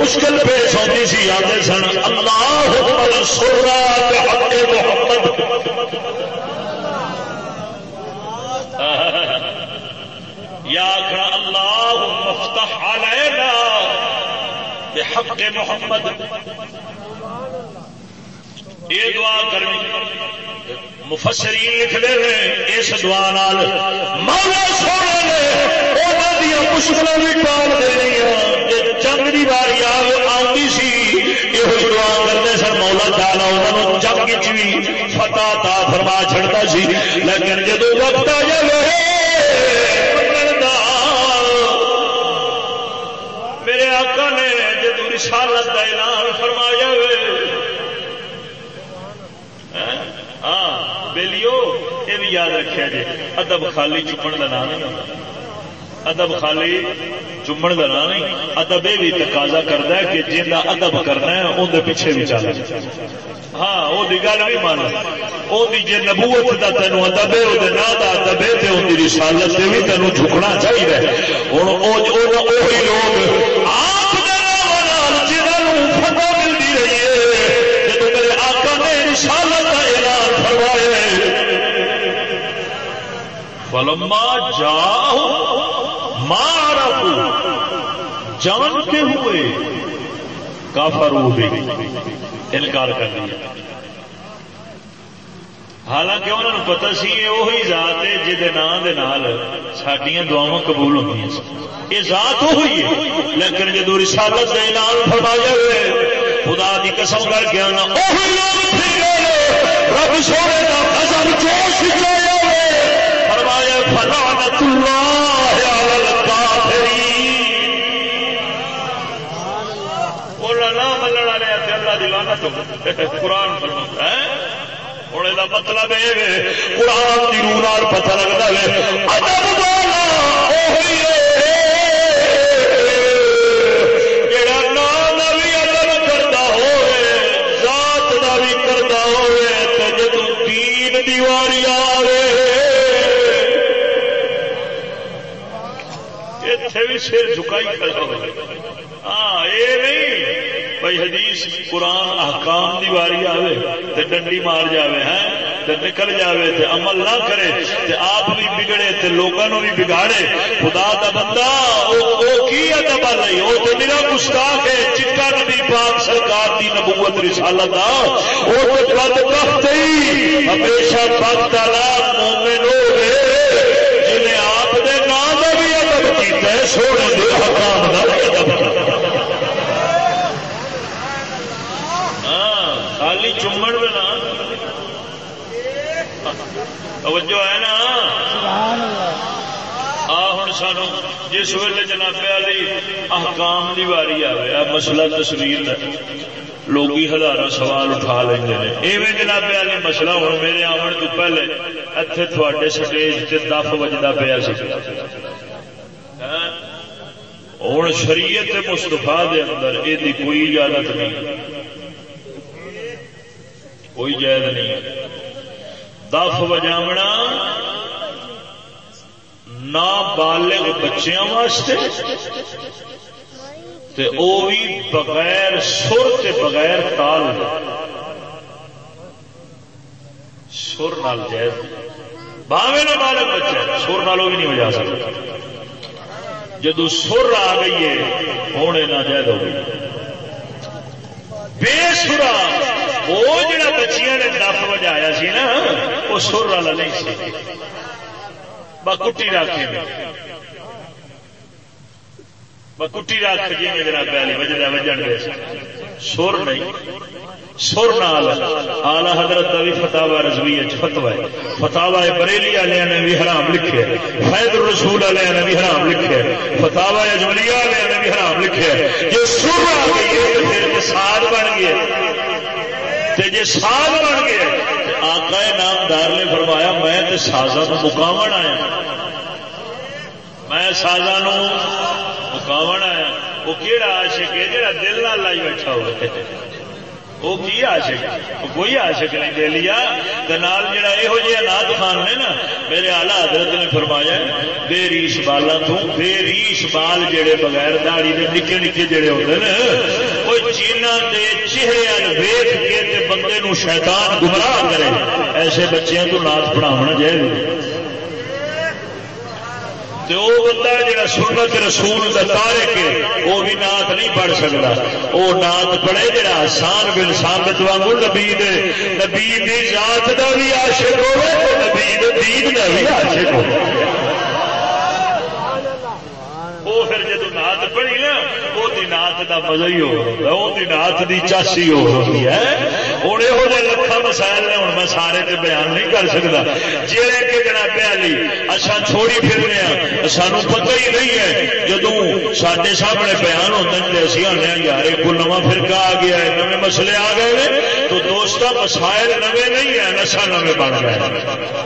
Speaker 1: مشکل پیش ہوتی سی آتے سن، اللہ اکبر سورہ حق محمد۔ یا آخر اللہ مفتح علینا بحق محمد۔ یہ دعا کرنی۔ مفسرین لکھ دے ہیں، اس دعا نال مولا سونے نے انہاں دی مشکلاں بھی ٹال دینیاں کہ جنگ دی باری آتی سی یہ جی دعا کرتے سن، مولا تعالی انہاں نوں جنگ وچ بھی فتح عطا فرما چھڑدا سی۔ لیکن جدو وقت آ جائے دا میرے آقا نے جدو رسالت کا اعلان فرمایا ہوئے ہاں بیلیو یہ بھی یاد رکھا جی ادب خالی چپن کا نام نہیں ہوتا ادب خالی چومن کا نام نہیں۔ ادب یہ بھی تقاضا کرتا ہے کہ جا ادب کرنا ہے اندر پیچھے بھی چل۔ ہاں وہ گل بھی مان۔ وہ جی نبوت کا تینوں ادب ہے وہ نہ ادب ہے تو ان رسالت سے بھی تینوں جھکنا چاہیے ہوں وہی لوگ آپ فلما جا مارا جان کے ہوئے، کافر ہو انکار کر دیا۔ حالانکہ انہوں نے پتا سی وہی ذات ہے جہد نام دے نال سڈیا دعوا قبول ہوتی یہ ذات وہی ہے، لیکن جدو رسالت دے نال فرمایا ہوئے، خدا دی قسم کر کے آنا رب سونے کا نظر جوش چاہیے فرمایا فلعنت اللہ علی الکافرین ملن والے تے اللہ دی لعنت قرآن فرماتا ہے۔ مطلب یہ قرآن روح نال پتہ لگتا ہے ادب والا جڑا نام کا بھی ادب کرتا ہوئے، ذات کا بھی کرتا ہوئے تو جدو تین دیواری آئے اتے بھی سر جھکائی کھڑا ہوئے ہاں یہ نہیں۔ بھائی، حدیث، قرآن، احکام دی واری آوے، تے ڈنڈی مار جاوے، ہیں؟ تے نکل جاوے، تے عمل نہ کرے، تے آپ بھی بگڑے، تے لوگوں بھی بگاڑے۔ خدا دا بندہ، او کی ادب نہیں وہ تو میرا گستاخ ہے، چٹا نبی پاک سرکار دی نبوت رسالت دا۔ وہ تو بد بخت ہی، ہمیشہ بخت والا مومن ہوے ادب سونے دے حکام کا ادب ہاں، خالی چومن میں نا۔ توجہ ہے نا؟ آ ہوں سانو جس ویلے جناب علی احکام دی واری آئے مسئلہ تصویر کا لوگ ہزار سوال اٹھا لیں ایویں جناب علی مسئلہ ہوں میرے آمن تو پہلے اتنے تھوڑے سٹیج سے دف وجدا پیا سی۔ ہوں شریعت مستفا دے اندر یہ کوئی اجازت نہیں۔ کوئی جائز نہیں۔ دف وجاونا نابالغ بچیاں واسطے تے او بھی بغیر سر تے بغیر تال۔ سر نال جائز۔ باوے نہ بالغ بچہ سر نالوں بھی نہیں ہو جا سکتا۔ جدو سر آ گئی ہے ہونے نہ جائز ہو گئی۔ بے سرا وہ جڑا بچیاں نے دف وجایا سی نا، وہ سر والا نہیں سی۔ بکٹی رکھ بکٹی رکھ جی میں جناب پہلے وجہ وجن دے سر نہیں۔ سر نال آلہ حضرت کا بھی فتوا رضوی فتوا ہے۔ فتوا بریلی والے نے بھی حرام لکھے فیض رسول والے نے بھی حرام لکھے فتوا اجملی والے نے بھی حرام لکھے جو سر آ گئی ہے پھر ساد بن گیا جی ساز بن گیا آقا نامدار نے فرمایا میں تے سازا نو مکاون آیا۔ میں سازا نو مکاون آیا۔ وہ کہڑا عاشق ہے؟ جڑا دل نہ لائی بیٹھا ہوا وہ کی عاشق؟ کوئی عاشق نہیں دے لیا۔ نال جڑا یہو جہا نات خان نے نا، میرے آلہ حضرت نے فرمایا بے ریش بالا تو، بے ریش بال جڑے بغیر داڑی دے نکے نکے جڑے ہوتے ہیں وہ جینا دے چہرے ویخ کے تے بندے نو شیطان گمراہ کرے۔ ایسے بچیاں تو نات پڑھاونا جائے وہ بندہ جا سنت رسول کا تارے کے وہ بھی نات نہیں پڑھ سکتا۔ وہ نات پڑھے جا آسان بن سابت واگ نبی نبی ذات کا بھی عاشق ہوے نبی دین کا بھی عاشق ہو وہ پھر جدو نات پڑھی نا وہ نات کا مزہ ہی ہو وہ نات کی چاسی ہو رہی ہے ہوں یہ لکھا مسائل نے ہوں میں سارے تے بیان نہیں کر سکتا جہے کہ جناب علی اچھا چھوڑی پھرنے ہیں سانو پتہ ہی نہیں ہے جدو سارے سامنے بیان ہوتے ہیں تو اسی آنے یار ایک نواں فرقہ آ گیا ہے نئے مسئلے آ گئے ہیں تو دوست مسائل نوے نہیں ہیں نشا نوے بن گئے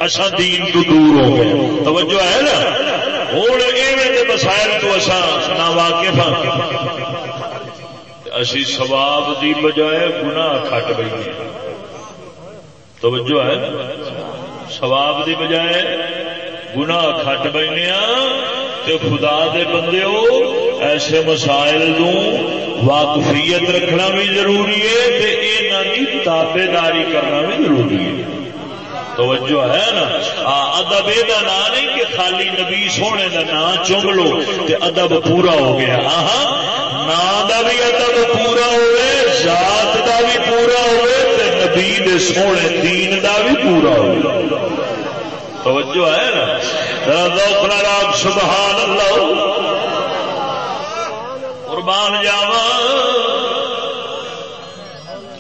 Speaker 1: اچھا دین تو دور ہو گئے توجہ ہے نا ہوں یہ مسائل تو اصا نہ واقف ہاں۔ اسی سواب دی بجائے گنا کٹ گئی توجہ ہے۔ سواب دی بجائے گنا کٹ بینے تے خدا دے بندے ہو ایسے مسائل نو واقفیت رکھنا بھی ضروری ہے تے یہ تابے داری کرنا بھی ضروری ہے۔ توجہ ہے نا؟ ادب یہ نام نہیں کہ خالی نبی سونے کا نام چوم لو تے ادب پورا ہو گیا۔ نام کا بھی ادب پورا ہوئے، ذات کا بھی پورا ہوئے تے نبی دے سونے دین کا بھی پورا ہو توجہ ہے نا؟ راگ سبحان اللہ قربان جاوا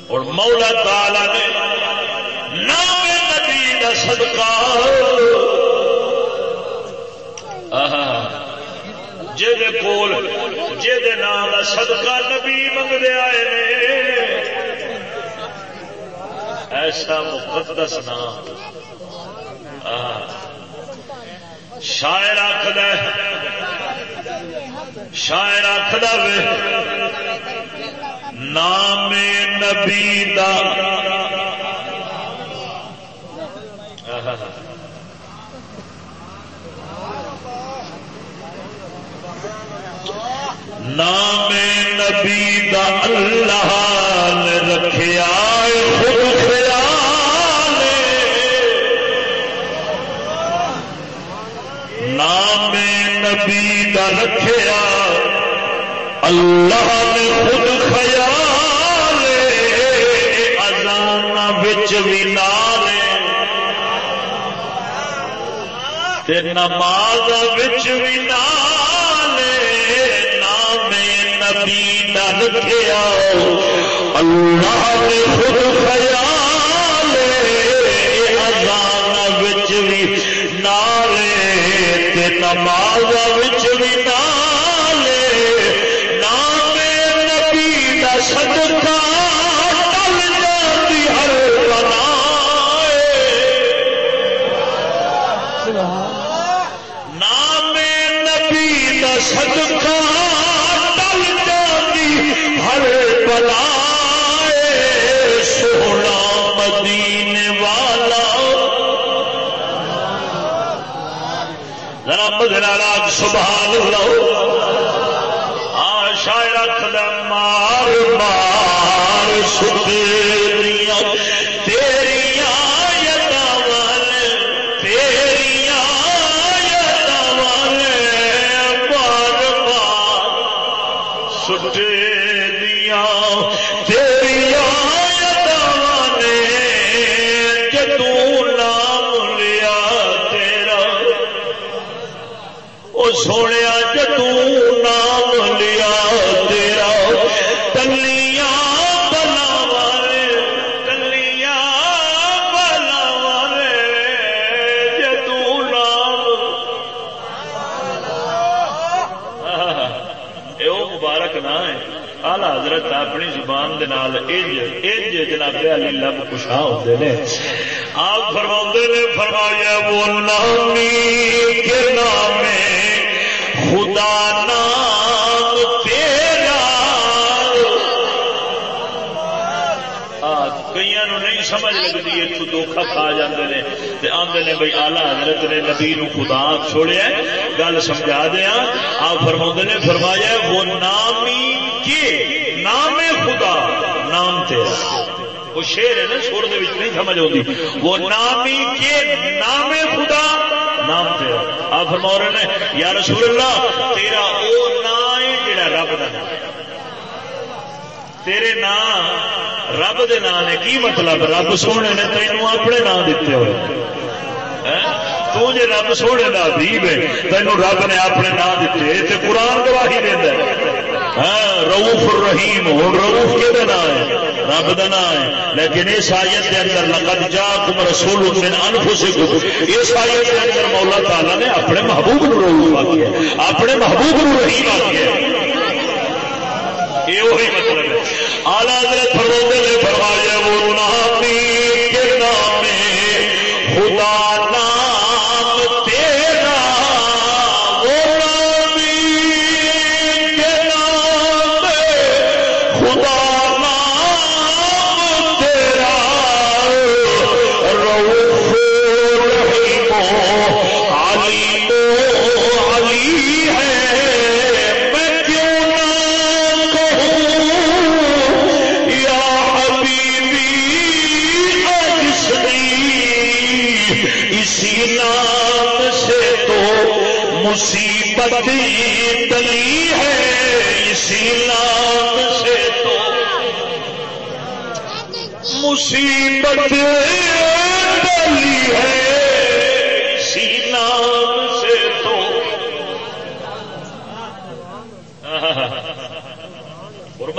Speaker 1: اور مولا تالا نے نبی کا صدقہ جہد کول جہد نام کا صدقہ نبی منگتے آئے نے. ایسا مقدس نام. شاعر آخد شاعر آخد نام نبی دا نام نبی دا اللہ نے رکھیا خود خیال نام نبی دا رکھیا اللہ نماز بچ بھی نالے نام نبی دا رکھیا اللہ نے خود خیال ازان بچ بھی نالے نماز بچ سبحان اللہ جناب علی لب کشا ہوتے نے۔ آپ فرما نے، فرمایا، وہ نامی کے نام خدا نام تیرا۔ کئی نہیں سمجھ لگتی ہے تو دھوکھا کھا جاتے ہیں تے آندے نے بھائی آلہ حضرت نے نبی نو خدا چھوڑیا گل سمجھا دیا۔ آپ فرما نے، فرمایا، وہ نامی کے نام خدا، نام تیرا۔ وہ شیر ہے نا چھوڑ دے نہیں سمجھ آتی۔ وہ نامی کے نام خدا، نام تیرا۔ آپ فرما رہے نے یا رسول اللہ، تیرا وہ نام ہے جڑا رب کا نام تیرے نام، رب دے نام نے کی مطلب؟ رب سونے نے تینوں اپنے نام دیتے ہوئے۔ ہاں؟ تو جی رب سونے کا حبیب ہے، تینوں رب نے اپنے نام دیتے تے قرآن گواہی دینا ہاں روف الرحیم ہوں روف کے نام ہے؟ رب دا نام ہے۔ لیکن اس آیت کے اندر لقد جاکم رسول من انفسکم۔ اس آیت کے اندر مولا تعالی نے اپنے محبوب نو روف اپنے محبوب نو رحیم یہ وہی مطلب ہے۔ آلہ حضرت فرمایا وہ نامی کے نام خدا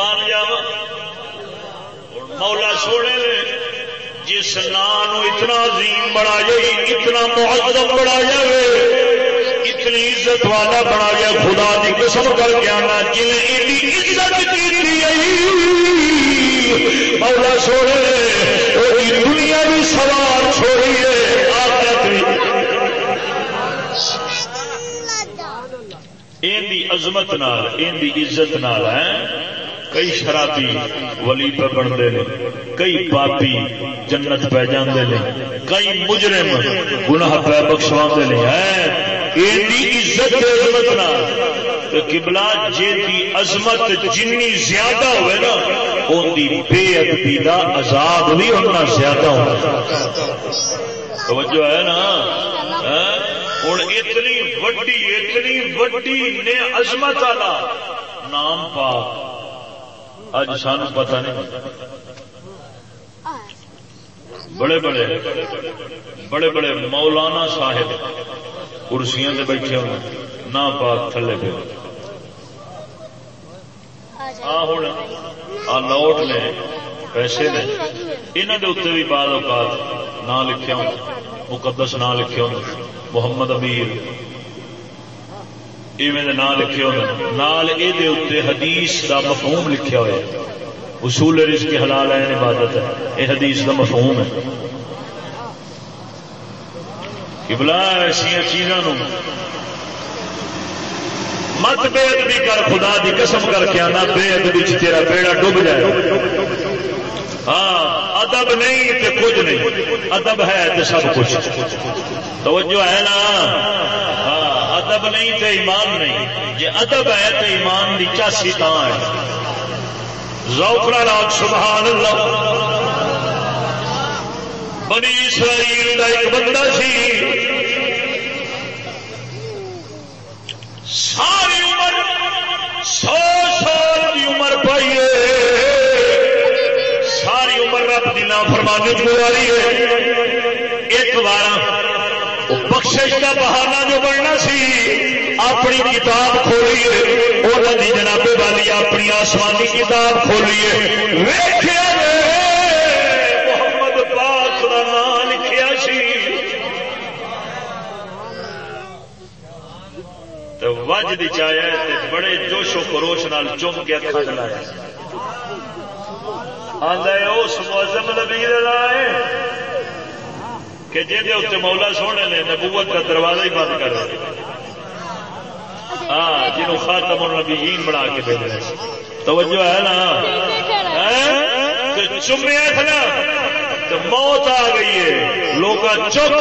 Speaker 1: قربان جاوا مولا سونے نے جس نام اتنا عظیم بنایا اتنا معظم بنایا اتنی عزت والا بنایا خدا کی قسم کر کے آنا جن عزت کی مولا سونے دنیا بھی سوار چھوڑی ہے آخرت بھی ان دی عظمت نال ان دی عزت نال ہے کئی شرابی ولی پہ بنتے ہیں، کئی پاپی جنت پہ جاندے نے کئی مجرم گناہ پہ بخشوا نے عزت عظمت نہ کبلا جی عظمت جنی زیادہ ہوئے نا ان بے ادبی کا عذاب بھی اتنا زیادہ ہوتا توجہ ہے نا؟ ہوں اتنی وڈی اتنی وڈی نے عظمت والا نام پا اج سان پتا نہیں۔ بڑے بڑے بڑے بڑے مولانا صاحب کرسیاں سے بیٹھے ہوئے نہ پاک تھلے پہ۔ ہوں نوٹ نے پیسے نے یہاں کے اتنے بھی بعد اوقات نہ لکھے ہوں، مقدس نہ لکھے ہوں۔ محمد امیر ایویں نام لکھے ہوئے نال حدیث کا مفہوم لکھا ہوا اصول رزق حلال ہے عبادت ہے۔ یہ حدیث کا مفہوم ہے۔ بلا ایسا چیزوں مت بے ادبی کر، خدا دی قسم کر کے آنا۔ بے ادبی تیرا بیڑا ڈب جائے۔ ہاں ادب نہیں تو کچھ نہیں۔ ادب ہے تو سب کچھ۔ توجہ ہے نا؟ ہاں۔ ادب نہیں تو ایمان نہیں۔ جی ادب ہے تو ایمان دی چاسی تاں ہے۔ زوکرا راگ سبحان اللہ بنی اسرائیل کا ایک بندہ سی۔ ساری عمر، سو سال کی عمر پائیے ساری عمر رب کی نافرمانی گزاری ہے۔ ایک بار بخشش کا بہانا جو بننا سی، اپنی کتاب کھولیے وہ جناب والی اپنی آسمانی کتاب کھولیے۔ محمد پاک کا نام لکھا سی۔ وج دی چایا بڑے جوش و خروش نال چم کے اکھا چلایا آدھا اس موزم نبی لائے کہ جی مولا سونے نے نبوت کا دروازہ ہی بند کر رہے ہاں جنہوں خاتم النبیین بنا کے بھیج توجہ ہے نا؟ چمیا تھا تو موت آ گئی ہے۔ لوگ چک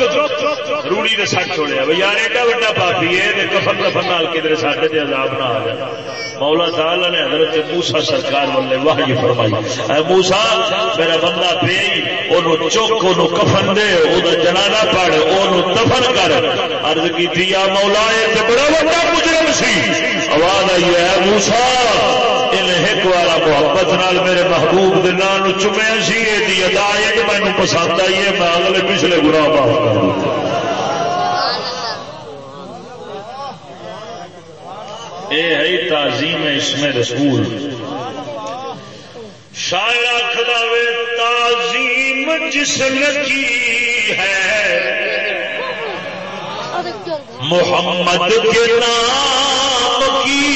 Speaker 1: روڑی نے سٹ چھوڑیا بھائی یار ایڈا وا پاپی ہے کفن کفن نال کدھر ساڈے تے عذاب نہ آ جائے۔ مولا تعالی نے حضرت موسا سرکار والے واہ فرمائی۔ اے موسا میرا بندہ پی اونوں چک، اونوں کفن دے او دا جنازہ پڑھ، اونوں دفن کر۔ عرض کیتی یا مولا اے بڑا بڑا مجرم سی۔ آواز آئی ہے موسا ایک وارا محبت نال میرے محبوب دے نام چومیا سی دی ادا ہے کہ مینوں پسند آئی ہے میں اگلے پچھلے گناہ معاف کر دتا ہے تعظیم اس میں رسول شاید خداوے تعظیم جسم کی ہے۔ محمد کے نام کی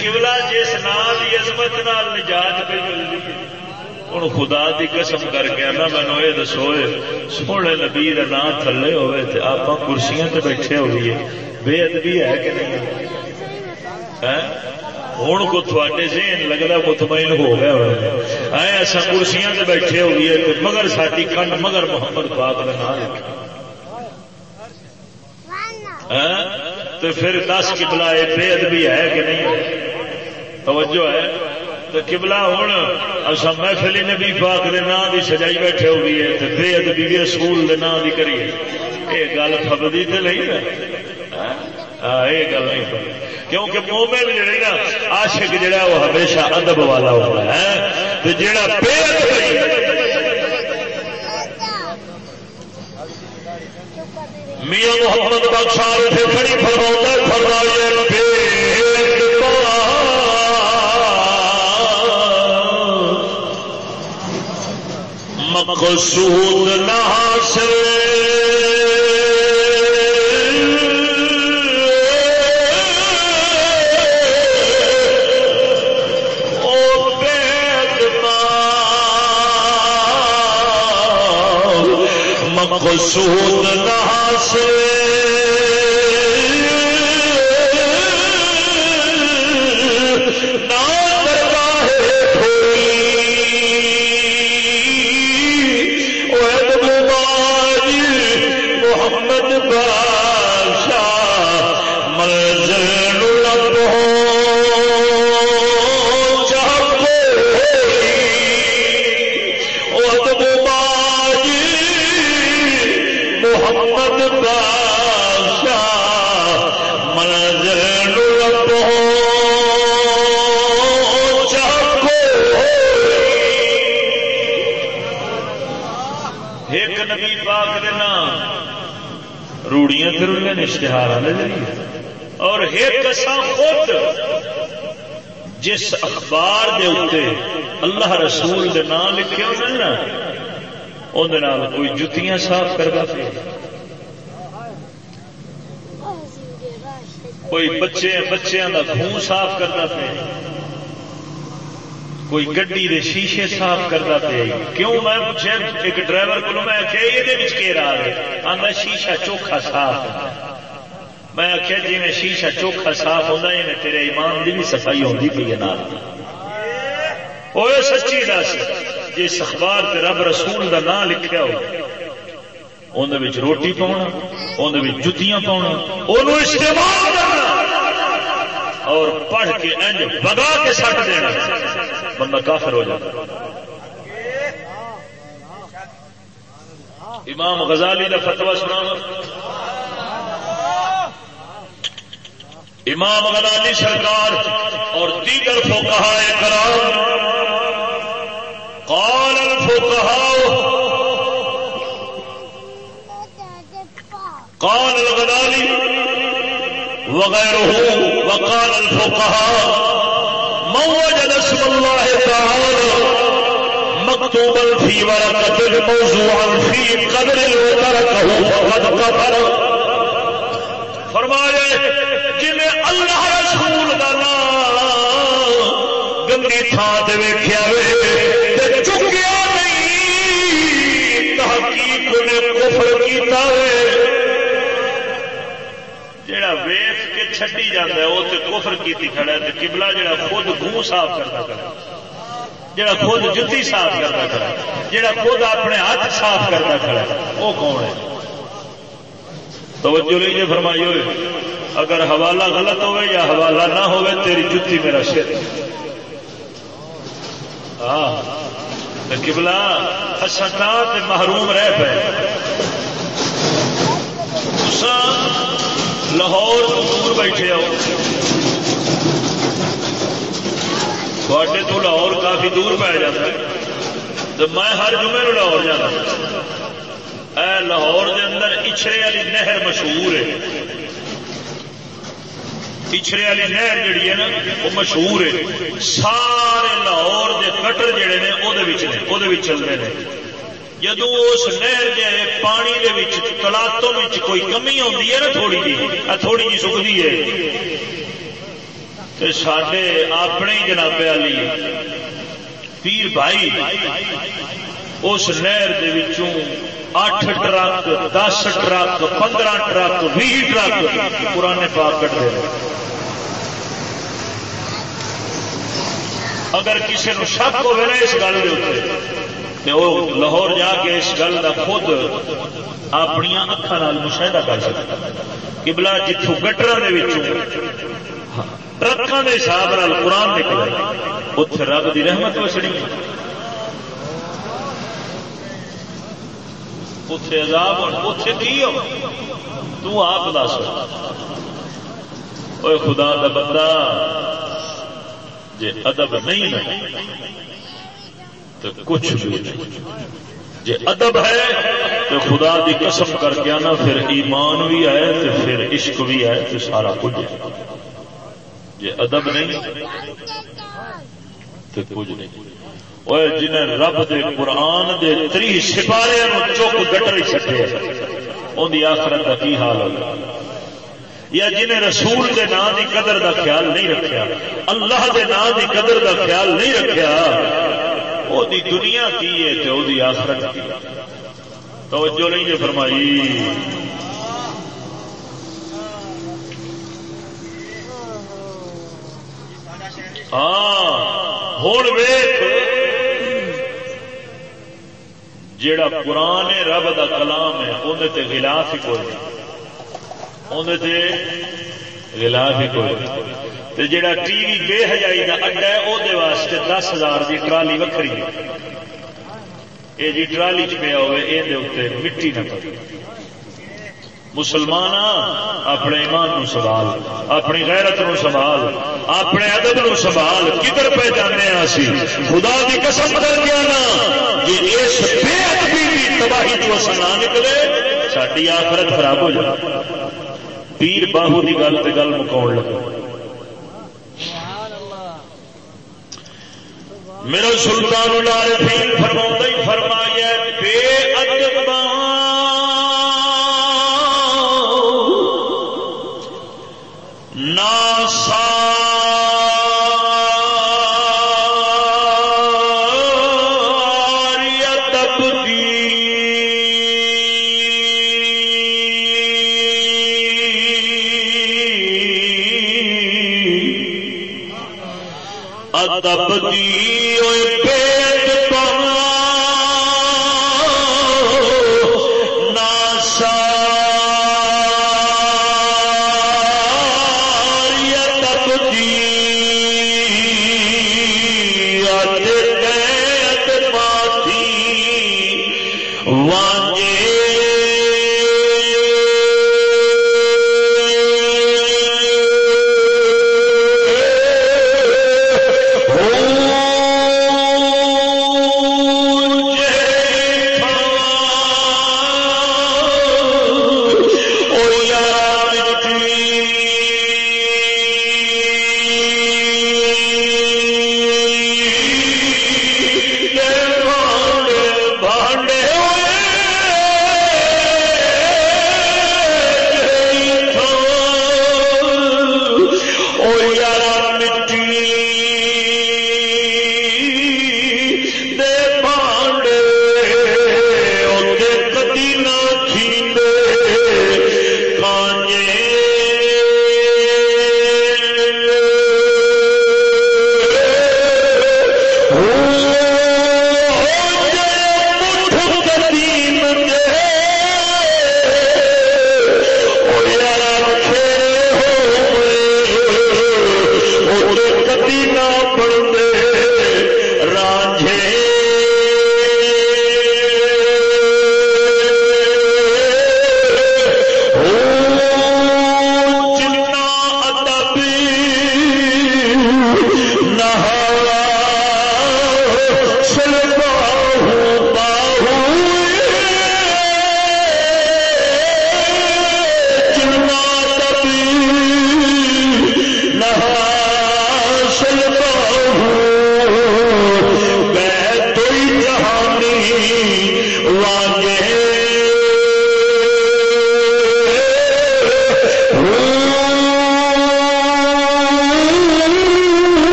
Speaker 1: جس نام نجات پہ ملتی ہوں خدا کی قسم کر کے نا مینو یہ دسو سونے نبی کا نام تھلے ہوئے آپ کرسیاں تے بیٹھے ہوئے بے ادبی ہے کہ نہیں؟ ہوں کو تھوڑے ذہن لگتا مطمئن ہو گیا ہوا ایسا کرسیاں تے بیٹھے ہوئے مگر ساری کنڈ مگر محمد پاک کا نام رکھا۔ تو پھر دس کی بلا بے ادبی ہے کہ نہیں؟ توجہ ہے۔ تو کبلا ہوں اصا محفل نبی پاک دے نام کی سجائی بیٹھے ہو گئی ہے بے ادبی بھی رسول دے نام کی کریے یہ گل فبدی تو نہیں نا؟ ہاں، ہاں، یہ گل نہیں کیونکہ مومن جڑے نا، عاشق جڑا وہ ہمیشہ ادب والا ہوتا ہے ہاں؟ تو جڑا بے میاں محمد بادشاہ سے کھڑی فرما فرمایا مقصود نہ حاصل۔ مقصود نہ حاصل۔ نبی پاک دے نام۔ روڑیاں پھر انہیں اشتہار لے ذریعے اور ایک اساں خود جس اخبار دے اتنے اللہ رسول دے نام لکھے ہوتے نا اندر کوئی جتیاں صاف کرتا پہ کوئی بچے بچیاں دا خون صاف کرتا پہ کوئی گڈی دے شیشے صاف کرتا پہ کیوں میں پوچھے ایک ڈرائیور کو میں آخیا یہ آ رہے آدھا شیشہ چوکھا صاف میں آخیا جی میں شیشہ چوکھا صاف ہوتا ہے تیرے ایمان کی بھی صفائی ہوتی پی ہے وہ سچی دس جس اخبار تے رب رسول دا نام لکھیا ہو اندر روٹی پاؤنا اندر جتیاں پاؤنا انہوں استعمال کرنا اور پڑھ کے انج بگا کے سٹ دینا۔ بندہ کافر ہو جاتا امام غزالی کا فتوا سنا۔ امام غزالی سرکار اور دیگر فقہاء کرام، قال الفقهاء قال الغزالی وغيره وقال الفقهاء من وجد اسم الله تعالى مكتوبا في ورقة موضوعا في قدر وتركه فقد كفر فرمایا جن اللہ رسول کا نام گندی تھان سے ویخیا وے چکیا نہیں، تحقیق نے کفر کیتا وے۔ جڑا ویخ کے چھٹی جاتا ہے وہ کفر کیتی کھڑا ہے کبلا جڑا خود گوں صاف کرتا کھڑا جڑا خود جتی صاف کرتا کھڑا جڑا خود اپنے ہاتھ صاف کرتا کھڑا وہ کون ہے؟ توجہ لیجیے فرمائی ہوئے اگر حوالہ غلط ہوئے یا حوالہ نہ ہوئے، تیری جتی میرا شر ہاں کبلا اسٹات محروم رہ پے۔ لاہور دور بیٹھے ہو۔ تھوڑے تو لاہور کافی دور پی جاتا ہے تو میں ہر جمعے نو لاہور جانا۔ اے لاہور دے اندر اچھرے والی نہر مشہور ہے۔ اچھرے والی نہر جڑی ہے نا، وہ مشہور ہے۔ سارے لاہور دے کٹر جڑے نے وہ چلتے ہیں جدو اس نہر کے پانی دے وچ تلاتوں وچ کوئی کمی آتی ہے نا تھوڑی جی تھوڑی جی سکتی ہے تو سڈے اپنے ہی جناب والی پیر بھائی اس نہر دے وچوں اٹھ ٹرک دس ٹرک پندرہ ٹرک بھی ٹرک پرانے پاک کٹتے ہیں اگر کسی نے شک ہوئے نا اس گل کے وہ لاہور جا کے اس گل کا خود اپنی اکھان مشاہدہ کر سکتا کبلا جتوں گٹر ہاں، ٹرکوں کے حساب نال قرآن نکلا اتنے رب کی رحمت وسڑی اتے عذاب اتے کی ہو تو آپ دس۔ اے خدا دا بندہ، جے ادب نہیں نا تو کچھ بھی نہیں۔ جے ادب ہے تو خدا دی قسم کر کے آنا، پھر ایمان بھی ہے تو پھر عشق بھی ہے تو سارا کچھ ہے۔ ادب نہیں تو کچھ نہیں۔ جنہیں رب دے قرآن دے تری سپارے چک گٹر چکے ان کی آخرت کا کی حال ہوگا یا جنہیں رسول دے نام دی قدر دا خیال نہیں رکھیا، اللہ دے نام دی قدر دا خیال نہیں رکھیا وہ دنیا کی ہے تو وہ آخرت کی۔ توجہ نہیں جی فرمائی۔ ہاں ہوں ویخ جیڑا قرآن رب دا کلام ہے اندر غلاف ہی کوئی۔ اندر غلاف ہی کوئی۔ جیڑا ٹی وی بے حجائی کا اڈا ہے وہ واسطے دس ہزار کی ٹرالی وکری ہے۔ یہ جی ٹرالی چ پیا ہوئے یہ مٹی نہ پڑے۔ مسلمان اپنے ایمان نو سوال اپنی غیرت نو سوال اپنے ادب نو سوال کدھر پہ جانے اسی؟ خدا کی قسم کر گیا نا جی اس بے ادبی کی تباہی تو اصل نہ نکلے ساری آخرت خراب ہو جائے۔ پیر باہو کی گل تو گل مکاؤ لگے۔ میرا سلطان العارفین فرما فرمایا بے ادب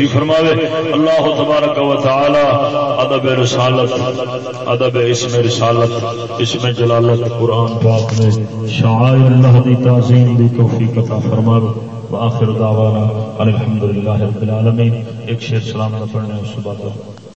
Speaker 1: نصیب فرماوے، اللہ تبارک و تعالی ادب رسالت، ادب اسم رسالت، اسم جلالت قرآن پاک میں شعائر اللہ دی تعظیم دی توفیق عطا فرماوے۔ واخر دعوانا الحمدللہ رب العالمین۔ ایک شیر سلام پڑھنے اس بعد۔